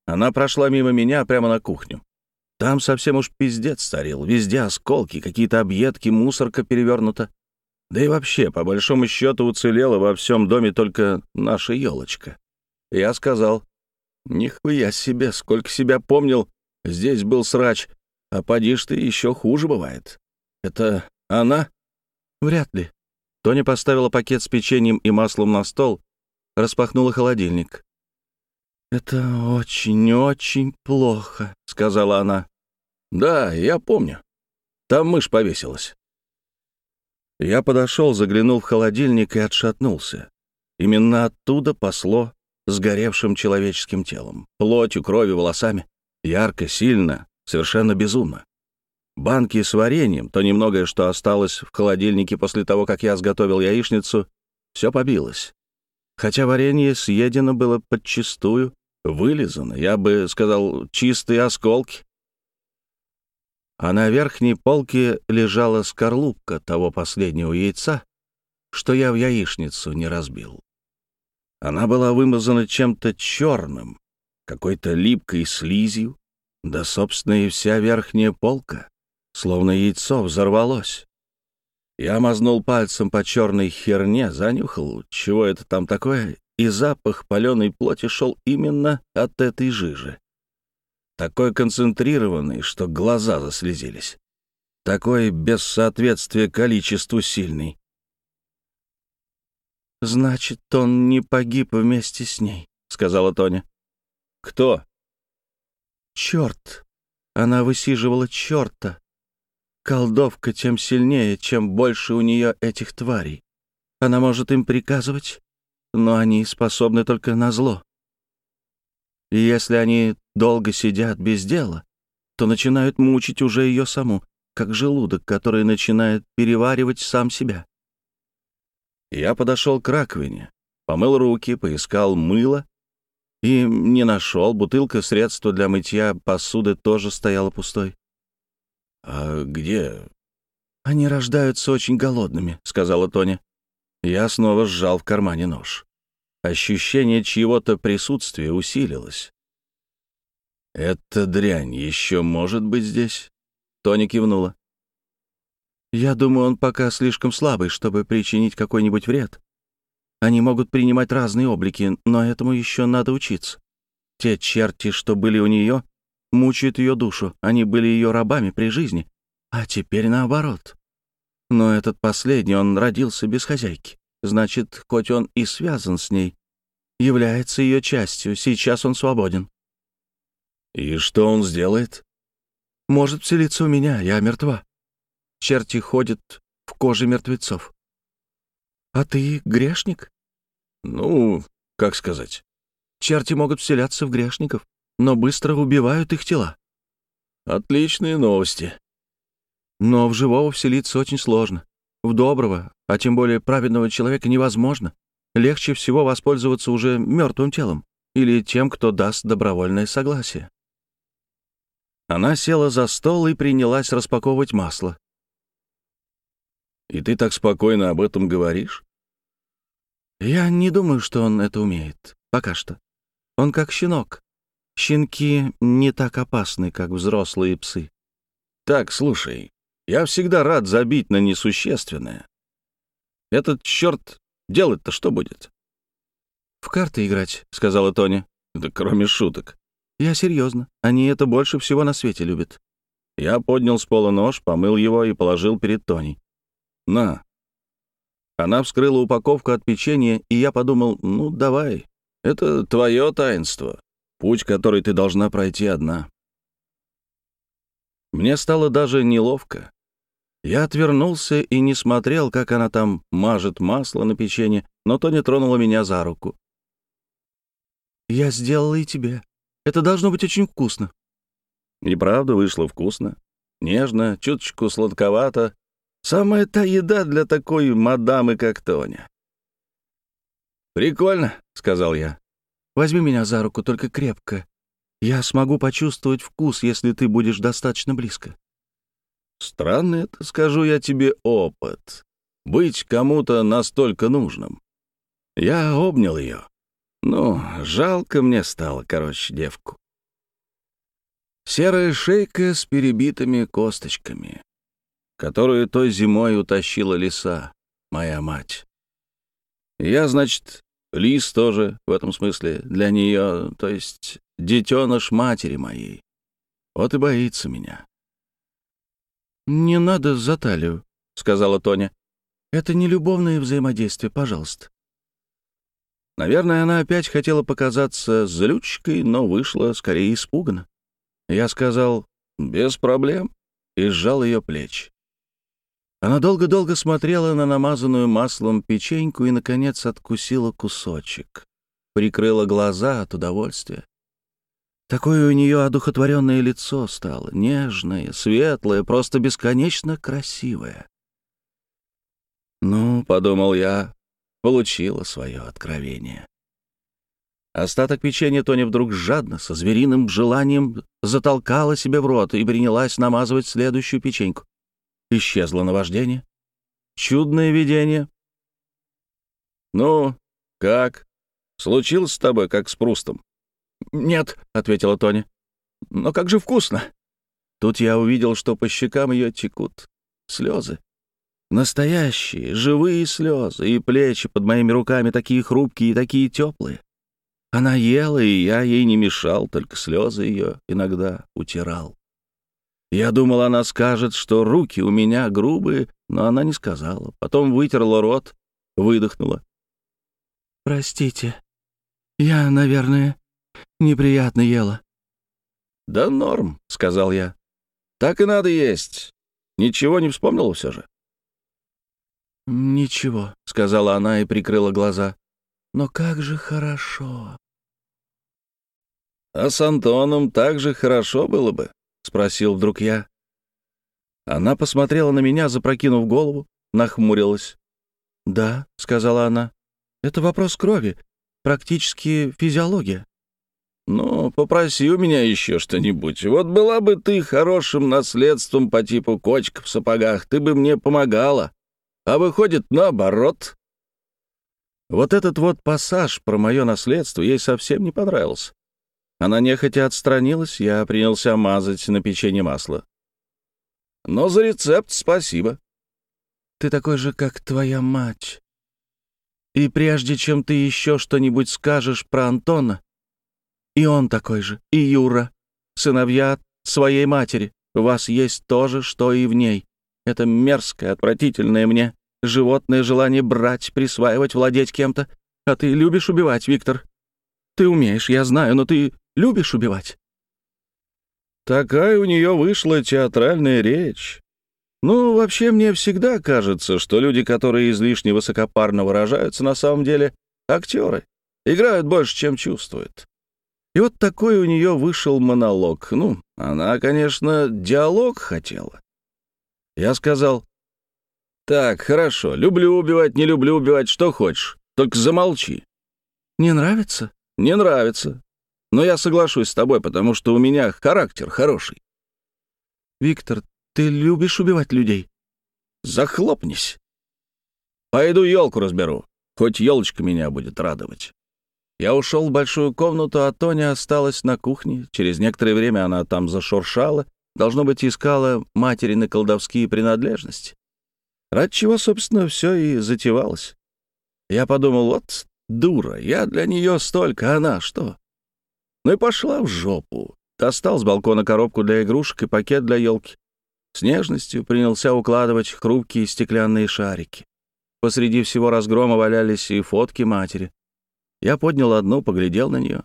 Она прошла мимо меня прямо на кухню. Там совсем уж пиздец царил. Везде осколки, какие-то объедки, мусорка перевернута. Да и вообще, по большому счету, уцелела во всем доме только наша елочка. Я сказал, «Нихуя себе, сколько себя помнил, здесь был срач, а поди ты, еще хуже бывает. Это она?» «Вряд ли». Тоня поставила пакет с печеньем и маслом на стол, распахнула холодильник. «Это очень-очень плохо», — сказала она. «Да, я помню. Там мышь повесилась». Я подошел, заглянул в холодильник и отшатнулся. Именно оттуда посло сгоревшим человеческим телом, плотью, кровью, волосами. Ярко, сильно, совершенно безумно. Банки с вареньем, то немногое, что осталось в холодильнике после того, как я сготовил яичницу, все побилось. Хотя варенье съедено было подчистую, вылизано, я бы сказал, чистые осколки. А на верхней полке лежала скорлупка того последнего яйца, что я в яичницу не разбил. Она была вымазана чем-то черным, какой-то липкой слизью, да, собственно, и вся верхняя полка, словно яйцо, взорвалось. Я мазнул пальцем по черной херне, занюхал, чего это там такое, и запах паленой плоти шел именно от этой жижи. Такой концентрированный, что глаза заслезились. Такой без соответствия количеству сильный. «Значит, он не погиб вместе с ней», — сказала Тоня. «Кто?» «Черт! Она высиживала черта. Колдовка тем сильнее, чем больше у нее этих тварей. Она может им приказывать, но они способны только на зло. И если они долго сидят без дела, то начинают мучить уже ее саму, как желудок, который начинает переваривать сам себя. Я подошел к раковине, помыл руки, поискал мыло и не нашел. Бутылка средства для мытья посуды тоже стояла пустой. «А где? «Они рождаются очень голодными», — сказала Тоня. Я снова сжал в кармане нож. Ощущение чьего-то присутствия усилилось. «Эта дрянь еще может быть здесь?» Тоня кивнула. «Я думаю, он пока слишком слабый, чтобы причинить какой-нибудь вред. Они могут принимать разные облики, но этому еще надо учиться. Те черти, что были у нее, мучают ее душу. Они были ее рабами при жизни, а теперь наоборот. Но этот последний, он родился без хозяйки. Значит, хоть он и связан с ней, является ее частью, сейчас он свободен. И что он сделает? Может вселиться у меня, я мертва. Черти ходят в коже мертвецов. А ты грешник? Ну, как сказать? Черти могут вселяться в грешников, но быстро убивают их тела. Отличные новости. Но в живого вселиться очень сложно. В доброго, а тем более праведного человека невозможно. Легче всего воспользоваться уже мертвым телом или тем, кто даст добровольное согласие. Она села за стол и принялась распаковывать масло. «И ты так спокойно об этом говоришь?» «Я не думаю, что он это умеет. Пока что. Он как щенок. Щенки не так опасны, как взрослые псы». «Так, слушай, я всегда рад забить на несущественное. Этот черт делать-то что будет? «В карты играть», — сказала Тоня. «Да кроме шуток». «Я серьезно. Они это больше всего на свете любят». Я поднял с пола нож, помыл его и положил перед Тоней. «На». Она вскрыла упаковку от печенья, и я подумал, ну, давай, это твое таинство, путь, который ты должна пройти одна. Мне стало даже неловко. Я отвернулся и не смотрел, как она там мажет масло на печенье, но Тоня тронула меня за руку. «Я сделала и тебе. Это должно быть очень вкусно». И правда вышло вкусно. Нежно, чуточку сладковато. Самая та еда для такой мадамы, как Тоня. «Прикольно», — сказал я. «Возьми меня за руку, только крепко. Я смогу почувствовать вкус, если ты будешь достаточно близко». Странный это, скажу я тебе, опыт. Быть кому-то настолько нужным. Я обнял ее. Ну, жалко мне стало, короче, девку. Серая шейка с перебитыми косточками, которую той зимой утащила лиса, моя мать. Я, значит, лис тоже в этом смысле для нее, то есть детеныш матери моей. Вот и боится меня. «Не надо за талию», — сказала Тоня. «Это не любовное взаимодействие, пожалуйста». Наверное, она опять хотела показаться злючкой, но вышла скорее испуганно. Я сказал «без проблем» и сжал ее плечи. Она долго-долго смотрела на намазанную маслом печеньку и, наконец, откусила кусочек. Прикрыла глаза от удовольствия. Такое у нее одухотворенное лицо стало, нежное, светлое, просто бесконечно красивое. «Ну, — подумал я, — получила свое откровение». Остаток печенья Тони вдруг жадно, со звериным желанием, затолкала себе в рот и принялась намазывать следующую печеньку. Исчезло наваждение. Чудное видение. «Ну, как? Случилось с тобой, как с Прустом?» «Нет», — ответила Тоня. «Но как же вкусно!» Тут я увидел, что по щекам ее текут слезы. Настоящие, живые слезы, и плечи под моими руками такие хрупкие и такие теплые. Она ела, и я ей не мешал, только слезы ее иногда утирал. Я думал, она скажет, что руки у меня грубые, но она не сказала. Потом вытерла рот, выдохнула. «Простите, я, наверное, неприятно ела». «Да норм», — сказал я. «Так и надо есть. Ничего не вспомнила все же?» «Ничего», — сказала она и прикрыла глаза. «Но как же хорошо!» «А с Антоном так же хорошо было бы?» — спросил вдруг я. Она посмотрела на меня, запрокинув голову, нахмурилась. «Да», — сказала она, — «это вопрос крови, практически физиология. Ну, попроси у меня еще что-нибудь. Вот была бы ты хорошим наследством по типу кочка в сапогах, ты бы мне помогала. А выходит, наоборот. Вот этот вот пассаж про мое наследство ей совсем не понравился. Она нехотя отстранилась, я принялся мазать на печенье масло. Но за рецепт спасибо. Ты такой же, как твоя мать. И прежде чем ты еще что-нибудь скажешь про Антона, и он такой же, и Юра, сыновья своей матери, у вас есть то же, что и в ней. Это мерзкое, отвратительное мне, животное желание брать, присваивать, владеть кем-то. А ты любишь убивать, Виктор? Ты умеешь, я знаю, но ты любишь убивать. Такая у нее вышла театральная речь. Ну, вообще, мне всегда кажется, что люди, которые излишне высокопарно выражаются, на самом деле актеры. Играют больше, чем чувствуют. И вот такой у нее вышел монолог. Ну, она, конечно, диалог хотела. Я сказал, «Так, хорошо, люблю убивать, не люблю убивать, что хочешь, только замолчи». «Не нравится?» «Не нравится. Но я соглашусь с тобой, потому что у меня характер хороший». «Виктор, ты любишь убивать людей?» «Захлопнись. Пойду елку разберу, хоть елочка меня будет радовать». Я ушел в большую комнату, а Тоня осталась на кухне. Через некоторое время она там зашуршала, должно быть, искала матери на колдовские принадлежности. Ради чего, собственно, все и затевалось. Я подумал, вот дура, я для нее столько, она что? Ну и пошла в жопу. Достал с балкона коробку для игрушек и пакет для елки. С нежностью принялся укладывать хрупкие стеклянные шарики. Посреди всего разгрома валялись и фотки матери. Я поднял одну, поглядел на нее.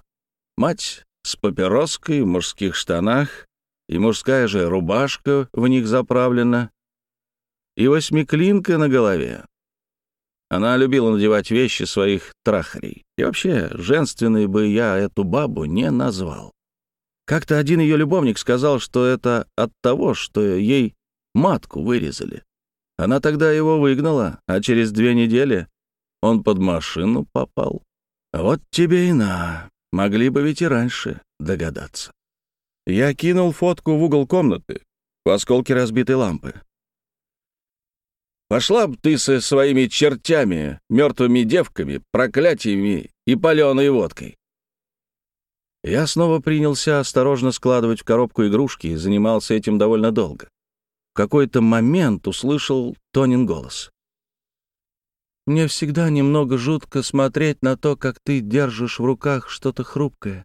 Мать с папироской в мужских штанах, и мужская же рубашка в них заправлена, и восьмиклинка на голове. Она любила надевать вещи своих трахарей. И вообще, женственной бы я эту бабу не назвал. Как-то один ее любовник сказал, что это от того, что ей матку вырезали. Она тогда его выгнала, а через две недели он под машину попал. Вот тебе и на. Могли бы ведь и раньше догадаться. Я кинул фотку в угол комнаты, в осколке разбитой лампы. Пошла б ты со своими чертями, мертвыми девками, проклятиями и паленой водкой. Я снова принялся осторожно складывать в коробку игрушки и занимался этим довольно долго. В какой-то момент услышал Тонин голос. «Мне всегда немного жутко смотреть на то, как ты держишь в руках что-то хрупкое».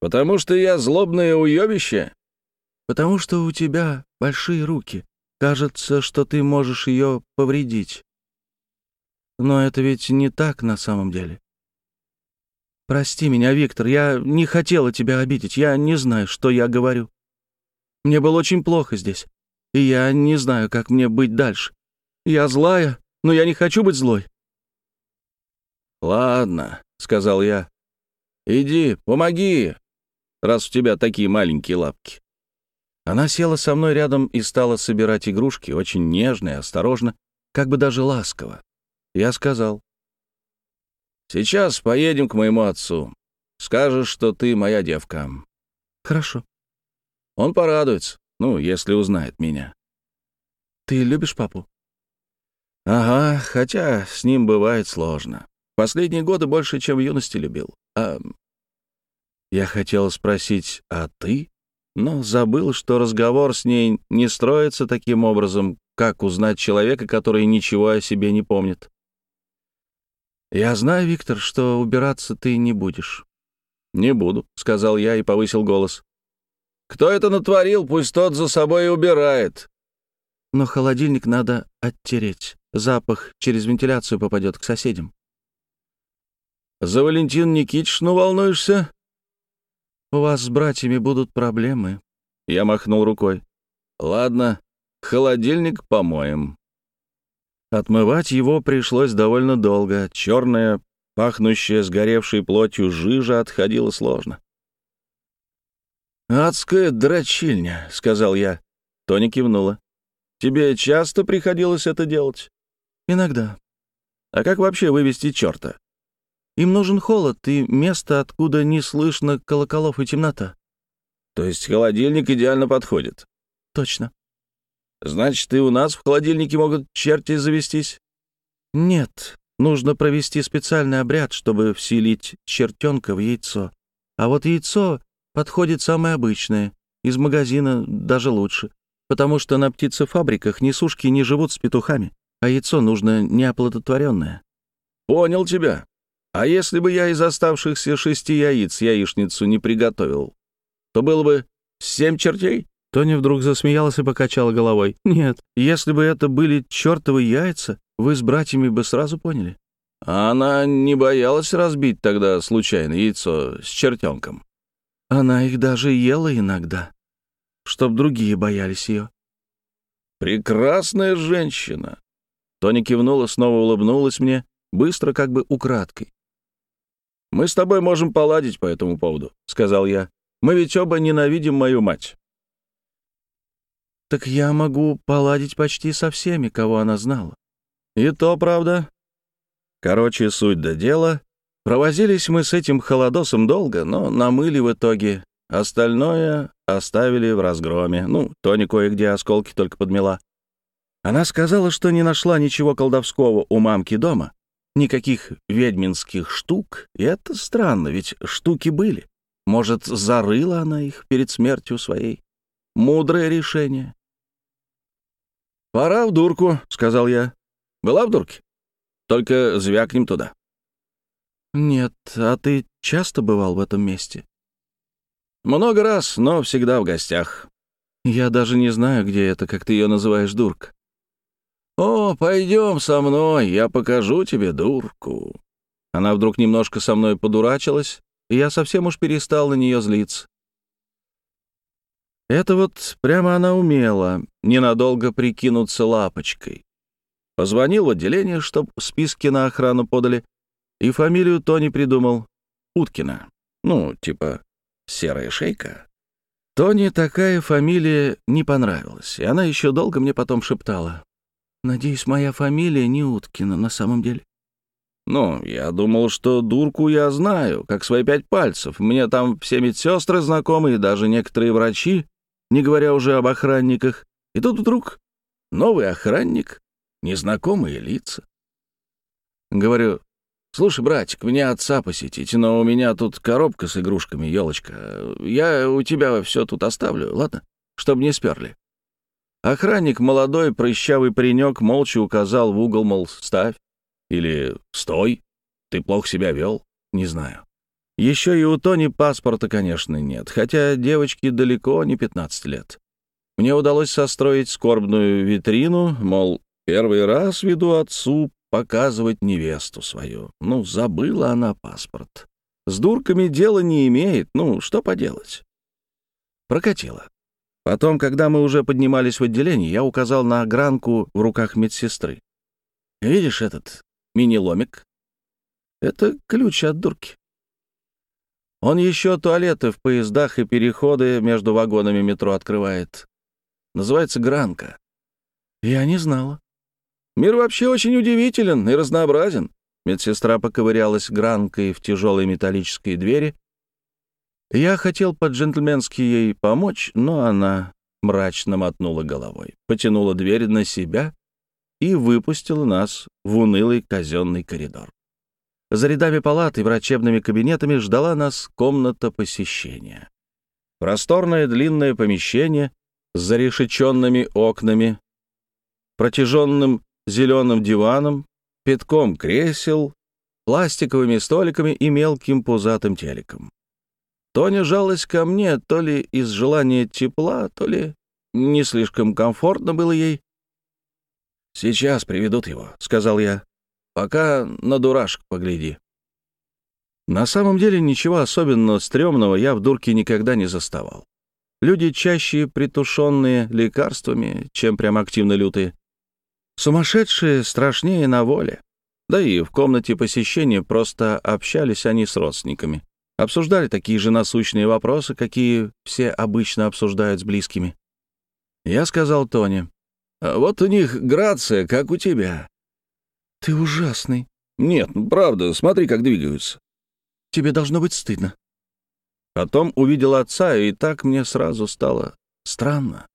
«Потому что я злобное уебище?» «Потому что у тебя большие руки. Кажется, что ты можешь ее повредить. Но это ведь не так на самом деле. Прости меня, Виктор, я не хотела тебя обидеть, я не знаю, что я говорю. Мне было очень плохо здесь, и я не знаю, как мне быть дальше. Я злая, но я не хочу быть злой. «Ладно», — сказал я. «Иди, помоги, раз у тебя такие маленькие лапки». Она села со мной рядом и стала собирать игрушки, очень нежно и осторожно, как бы даже ласково. Я сказал, Сейчас поедем к моему отцу. Скажешь, что ты моя девка». «Хорошо». Он порадуется, ну, если узнает меня. «Ты любишь папу?» «Ага, хотя с ним бывает сложно. Последние годы больше, чем в юности любил. А... Я хотел спросить, а ты? Но забыл, что разговор с ней не строится таким образом, как узнать человека, который ничего о себе не помнит. «Я знаю, Виктор, что убираться ты не будешь». «Не буду», — сказал я и повысил голос. «Кто это натворил, пусть тот за собой и убирает». «Но холодильник надо оттереть. Запах через вентиляцию попадет к соседям». «За Валентин Никитичну волнуешься?» «У вас с братьями будут проблемы». Я махнул рукой. «Ладно, холодильник помоем». Отмывать его пришлось довольно долго. Черная, пахнущая сгоревшей плотью жижа отходила сложно. «Адская дрочильня», — сказал я. Тони кивнула. «Тебе часто приходилось это делать?» «Иногда». «А как вообще вывести черта?» Им нужен холод и место, откуда не слышно колоколов и темнота». «То есть холодильник идеально подходит?» «Точно». «Значит, и у нас в холодильнике могут черти завестись?» «Нет, нужно провести специальный обряд, чтобы вселить чертенка в яйцо. А вот яйцо подходит самое обычное, из магазина даже лучше, потому что на птицефабриках несушки не живут с петухами, а яйцо нужно неоплодотворенное». «Понял тебя. А если бы я из оставшихся шести яиц яичницу не приготовил, то было бы семь чертей?» Тоня вдруг засмеялась и покачала головой. «Нет, если бы это были чертовы яйца, вы с братьями бы сразу поняли». А она не боялась разбить тогда случайно яйцо с чертенком? Она их даже ела иногда, чтоб другие боялись ее. «Прекрасная женщина!» Тоня кивнула, снова улыбнулась мне, быстро, как бы украдкой. «Мы с тобой можем поладить по этому поводу», — сказал я. «Мы ведь оба ненавидим мою мать». «Так я могу поладить почти со всеми, кого она знала». «И то правда». Короче, суть до дела. Провозились мы с этим холодосом долго, но намыли в итоге. Остальное оставили в разгроме. Ну, Тони кое-где осколки только подмела. Она сказала, что не нашла ничего колдовского у мамки дома, никаких ведьминских штук, и это странно, ведь штуки были. Может, зарыла она их перед смертью своей? Мудрое решение. «Пора в дурку», — сказал я. «Была в дурке? Только звякнем туда». «Нет, а ты часто бывал в этом месте?» «Много раз, но всегда в гостях». «Я даже не знаю, где это, как ты ее называешь, дурка». «О, пойдем со мной, я покажу тебе дурку». Она вдруг немножко со мной подурачилась, и я совсем уж перестал на нее злиться. Это вот прямо она умела ненадолго прикинуться лапочкой. Позвонил в отделение, чтоб списки на охрану подали, и фамилию Тони придумал — Уткина. Ну, типа «серая шейка». Тони такая фамилия не понравилась, и она еще долго мне потом шептала. Надеюсь, моя фамилия не Уткина на самом деле. Ну, я думал, что дурку я знаю, как свои пять пальцев. Мне там все медсестры знакомы и даже некоторые врачи, не говоря уже об охранниках. И тут вдруг новый охранник, незнакомые лица. Говорю, слушай, братик, мне отца посетить, но у меня тут коробка с игрушками, елочка. Я у тебя все тут оставлю, ладно? Чтоб не сперли. Охранник, молодой, прыщавый паренек, молча указал в угол, мол, ставь. Или стой, ты плохо себя вел, не знаю. Еще и у Тони паспорта, конечно, нет, хотя девочке далеко не 15 лет. Мне удалось состроить скорбную витрину, мол, первый раз веду отцу показывать невесту свою. Ну, забыла она паспорт. С дурками дела не имеет, ну, что поделать. Прокатила. Потом, когда мы уже поднимались в отделение, я указал на гранку в руках медсестры. «Видишь этот мини-ломик? Это ключ от дурки. Он еще туалеты в поездах и переходы между вагонами метро открывает. Называется гранка. Я не знала. Мир вообще очень удивителен и разнообразен. Медсестра поковырялась гранкой в тяжелой металлической двери я хотел по-джентльменски ей помочь, но она мрачно мотнула головой, потянула дверь на себя и выпустила нас в унылый казенный коридор. За рядами палат и врачебными кабинетами ждала нас комната посещения. Просторное длинное помещение с зарешеченными окнами, протяженным зеленым диваном, пятком кресел, пластиковыми столиками и мелким пузатым телеком. Тоня жалась ко мне то ли из желания тепла, то ли не слишком комфортно было ей. «Сейчас приведут его», — сказал я. «Пока на дурашек погляди». На самом деле ничего особенно стрёмного я в дурке никогда не заставал. Люди чаще притушенные лекарствами, чем прям активно лютые. Сумасшедшие страшнее на воле. Да и в комнате посещения просто общались они с родственниками. Обсуждали такие же насущные вопросы, какие все обычно обсуждают с близкими. Я сказал Тоне, «А «Вот у них грация, как у тебя». «Ты ужасный». Нет, ну, правда, смотри, как двигаются. Тебе должно быть стыдно. Потом увидел отца, и так мне сразу стало странно.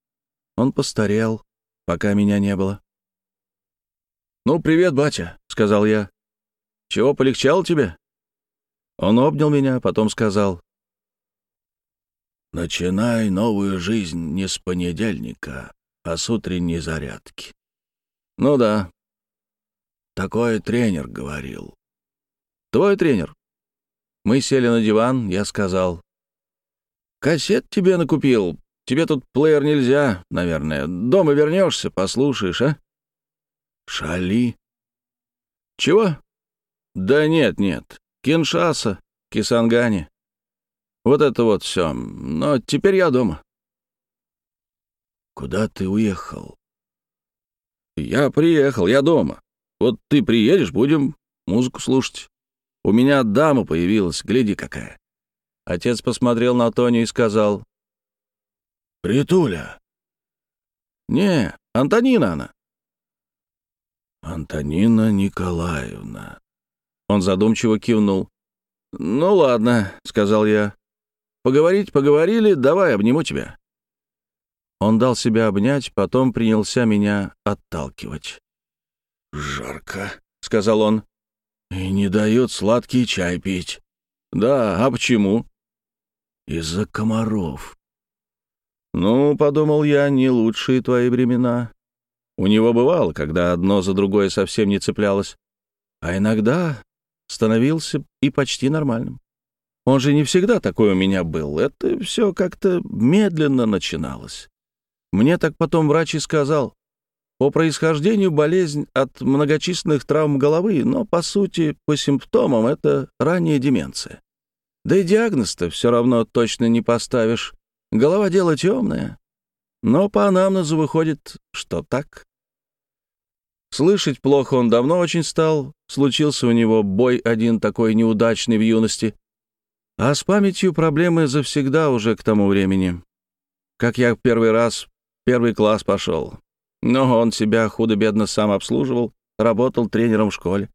Он постарел, пока меня не было. «Ну, привет, батя», — сказал я. «Чего, полегчало тебе?» Он обнял меня, потом сказал. «Начинай новую жизнь не с понедельника, а с утренней зарядки». «Ну да». Такой тренер говорил. «Твой тренер?» Мы сели на диван, я сказал. «Кассет тебе накупил. Тебе тут плеер нельзя, наверное. Дома вернешься, послушаешь, а?» «Шали?» «Чего?» «Да нет, нет. Киншаса, Кисангани. Вот это вот все. Но теперь я дома». «Куда ты уехал?» «Я приехал, я дома. Вот ты приедешь, будем музыку слушать. У меня дама появилась, гляди какая». Отец посмотрел на Тоню и сказал. «Притуля». «Не, Антонина она». «Антонина Николаевна». Он задумчиво кивнул. «Ну ладно», — сказал я. «Поговорить поговорили, давай обниму тебя». Он дал себя обнять, потом принялся меня отталкивать. «Жарко», — сказал он, — «и не дает сладкий чай пить». «Да, а почему?» Из-за комаров. Ну, подумал я, не лучшие твои времена. У него бывало, когда одно за другое совсем не цеплялось. А иногда становился и почти нормальным. Он же не всегда такой у меня был. Это все как-то медленно начиналось. Мне так потом врач и сказал. По происхождению болезнь от многочисленных травм головы, но, по сути, по симптомам это ранняя деменция. Да и диагноз-то все равно точно не поставишь. Голова дело темное. Но по анамнезу выходит, что так. Слышать плохо он давно очень стал. Случился у него бой один такой неудачный в юности. А с памятью проблемы завсегда уже к тому времени. Как я первый раз первый класс пошел. Но он себя худо-бедно сам обслуживал, работал тренером в школе.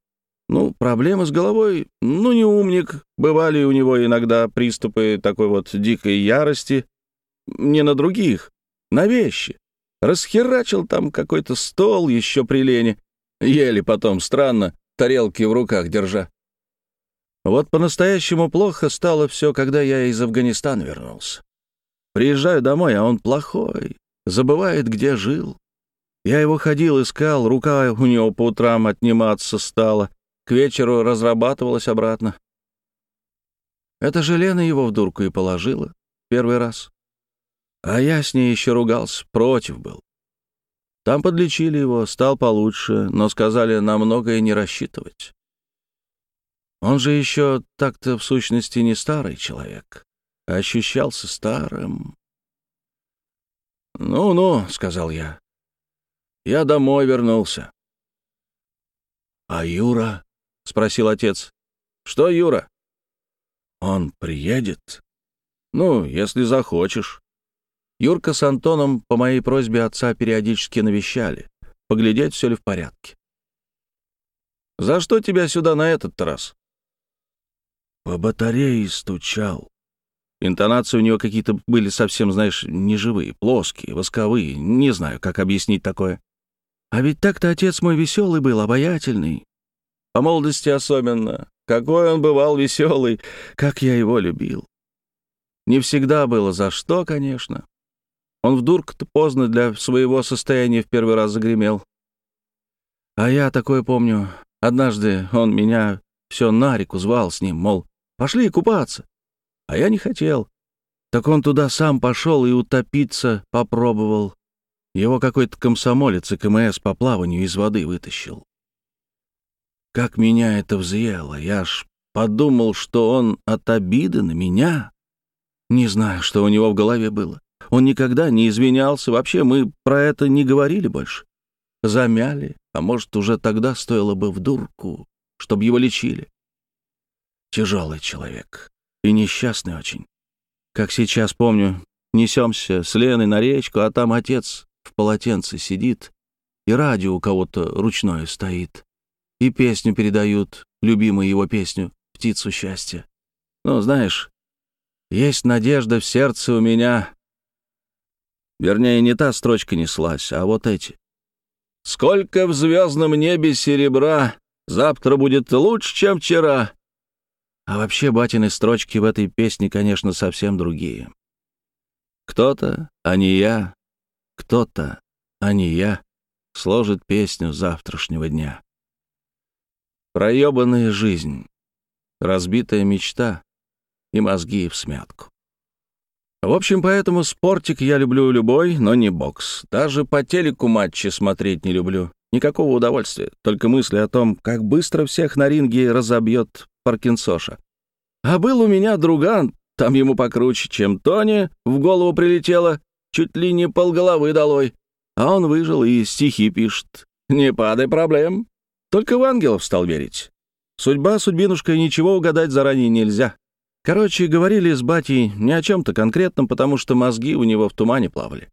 Ну, проблемы с головой, ну, не умник. Бывали у него иногда приступы такой вот дикой ярости. Не на других, на вещи. Расхерачил там какой-то стол еще при лени. Еле потом, странно, тарелки в руках держа. Вот по-настоящему плохо стало все, когда я из Афганистана вернулся. Приезжаю домой, а он плохой, забывает, где жил. Я его ходил, искал, рука у него по утрам отниматься стала. К вечеру разрабатывалась обратно. Это же Лена его в дурку и положила. Первый раз. А я с ней еще ругался, против был. Там подлечили его, стал получше, но сказали на многое не рассчитывать. Он же еще так-то в сущности не старый человек, а ощущался старым. «Ну-ну», — сказал я, — «я домой вернулся». «А Юра?» — спросил отец. «Что, Юра?» «Он приедет?» «Ну, если захочешь». Юрка с Антоном по моей просьбе отца периодически навещали, поглядеть, все ли в порядке. «За что тебя сюда на этот раз?» «По батарее стучал». Интонации у него какие-то были совсем, знаешь, неживые, плоские, восковые, не знаю, как объяснить такое. А ведь так-то отец мой веселый был, обаятельный, по молодости особенно. Какой он бывал веселый, как я его любил. Не всегда было за что, конечно. Он в дурку-то поздно для своего состояния в первый раз загремел. А я такое помню. Однажды он меня все на реку звал с ним, мол, пошли купаться. А я не хотел. Так он туда сам пошел и утопиться попробовал. Его какой-то комсомолец и КМС по плаванию из воды вытащил. Как меня это взъело! Я ж подумал, что он от обиды на меня. Не знаю, что у него в голове было. Он никогда не извинялся. Вообще мы про это не говорили больше. Замяли, а может, уже тогда стоило бы в дурку, чтобы его лечили. Тяжелый человек и несчастный очень. Как сейчас помню, несемся с Леной на речку, а там отец в полотенце сидит, и радио у кого-то ручное стоит. и песню передают, любимую его песню, птицу счастья. Ну, знаешь, есть надежда в сердце у меня. Вернее, не та строчка неслась, а вот эти. «Сколько в звездном небе серебра, завтра будет лучше, чем вчера». А вообще батины строчки в этой песне, конечно, совсем другие. Кто-то, а не я, кто-то, а не я, сложит песню завтрашнего дня. Проебанная жизнь, разбитая мечта и мозги в смятку. В общем, поэтому спортик я люблю любой, но не бокс. Даже по телеку матчи смотреть не люблю. Никакого удовольствия, только мысли о том, как быстро всех на ринге разобьет Паркинсоша. А был у меня друган, там ему покруче, чем Тони, в голову прилетело, чуть ли не полголовы долой. А он выжил и стихи пишет. Не падай проблем. Только в ангелов стал верить. Судьба, судьбинушка, ничего угадать заранее нельзя. Короче, говорили с батей не о чем-то конкретном, потому что мозги у него в тумане плавали.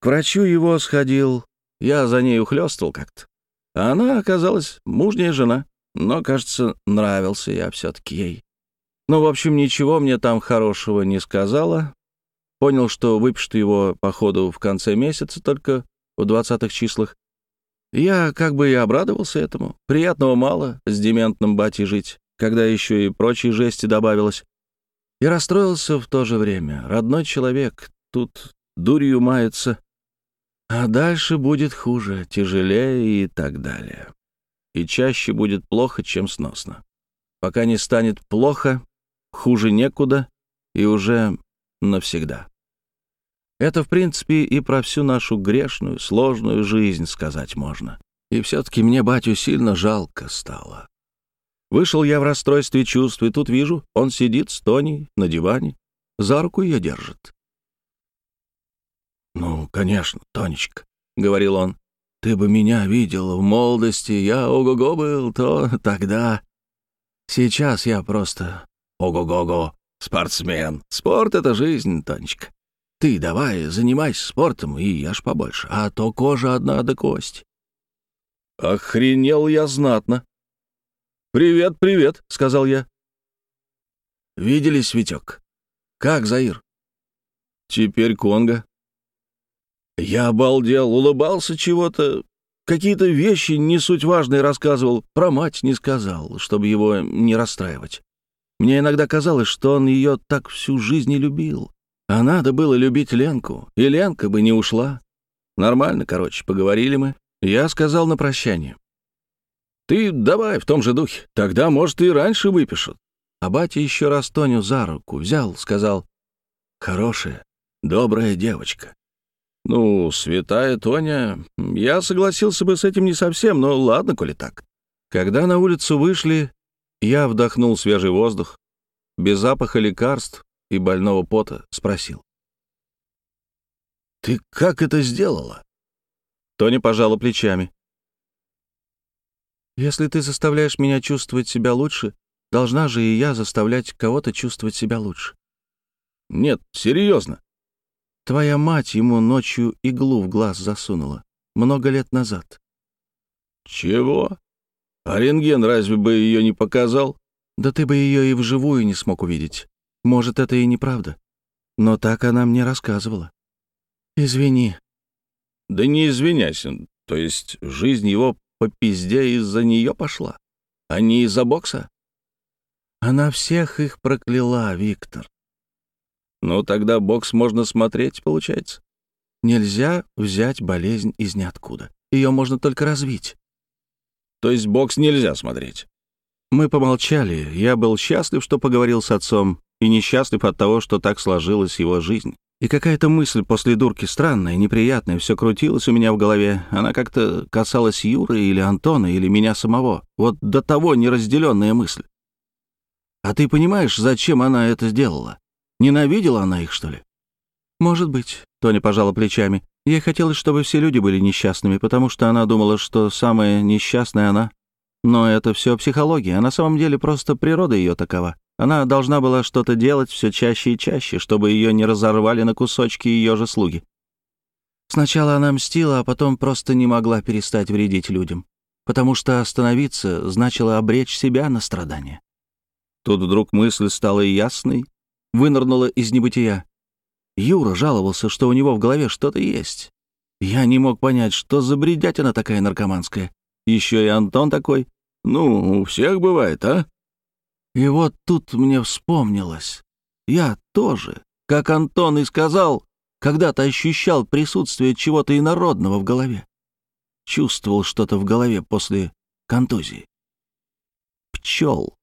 К врачу его сходил, я за ней ухлёстывал как-то. А она оказалась мужняя жена, но, кажется, нравился я все-таки ей. Ну, в общем, ничего мне там хорошего не сказала. Понял, что выпишут его, походу, в конце месяца, только в двадцатых числах. Я как бы и обрадовался этому. Приятного мало с дементным батей жить, когда еще и прочие жести добавилось. И расстроился в то же время. Родной человек тут дурью мается. А дальше будет хуже, тяжелее и так далее. И чаще будет плохо, чем сносно. Пока не станет плохо, хуже некуда и уже навсегда. Это, в принципе, и про всю нашу грешную, сложную жизнь сказать можно. И все-таки мне батю сильно жалко стало. Вышел я в расстройстве чувств, и тут вижу, он сидит с Тоней на диване, за руку ее держит. «Ну, конечно, Тонечка», — говорил он, — «ты бы меня видела в молодости, я ого-го был, то тогда. Сейчас я просто ого-го-го, спортсмен. Спорт — это жизнь, Тонечка. Ты давай, занимайся спортом и ешь побольше, а то кожа одна до кость. Охренел я знатно. «Привет, привет», — сказал я. «Виделись, Витек? Как Заир?» «Теперь Конго». Я обалдел, улыбался чего-то, какие-то вещи не суть важные рассказывал, про мать не сказал, чтобы его не расстраивать. Мне иногда казалось, что он ее так всю жизнь и любил. А надо было любить Ленку, и Ленка бы не ушла. Нормально, короче, поговорили мы. Я сказал на прощание. «Ты давай в том же духе, тогда, может, и раньше выпишут». А батя еще раз Тоню за руку взял, сказал, «Хорошая, добрая девочка». Ну, святая Тоня, я согласился бы с этим не совсем, но ладно, коли так. Когда на улицу вышли, я вдохнул свежий воздух, без запаха лекарств, и больного пота, спросил. «Ты как это сделала?» Тони пожала плечами. «Если ты заставляешь меня чувствовать себя лучше, должна же и я заставлять кого-то чувствовать себя лучше». «Нет, серьезно». «Твоя мать ему ночью иглу в глаз засунула. Много лет назад». «Чего? А рентген разве бы ее не показал?» «Да ты бы ее и вживую не смог увидеть. Может, это и неправда. Но так она мне рассказывала. Извини. Да не извиняйся. То есть жизнь его по пизде из-за нее пошла, а не из-за бокса? Она всех их прокляла, Виктор. Ну, тогда бокс можно смотреть, получается. Нельзя взять болезнь из ниоткуда. Ее можно только развить. То есть бокс нельзя смотреть? Мы помолчали. Я был счастлив, что поговорил с отцом, и несчастлив от того, что так сложилась его жизнь. И какая-то мысль после дурки странная, неприятная, все крутилась у меня в голове. Она как-то касалась Юры или Антона, или меня самого. Вот до того неразделенная мысль. А ты понимаешь, зачем она это сделала? Ненавидела она их, что ли? Может быть, Тоня пожала плечами. Ей хотелось, чтобы все люди были несчастными, потому что она думала, что самая несчастная она. Но это все психология, а на самом деле просто природа ее такова. Она должна была что-то делать все чаще и чаще, чтобы ее не разорвали на кусочки ее же слуги. Сначала она мстила, а потом просто не могла перестать вредить людям. потому что остановиться значило обречь себя на страдания. Тут вдруг мысль стала ясной, вынырнула из небытия. Юра жаловался, что у него в голове что-то есть. Я не мог понять, что за бредятина такая наркоманская. Еще и Антон такой. Ну, у всех бывает, а? И вот тут мне вспомнилось. Я тоже, как Антон и сказал, когда-то ощущал присутствие чего-то инородного в голове. Чувствовал что-то в голове после контузии. Пчел.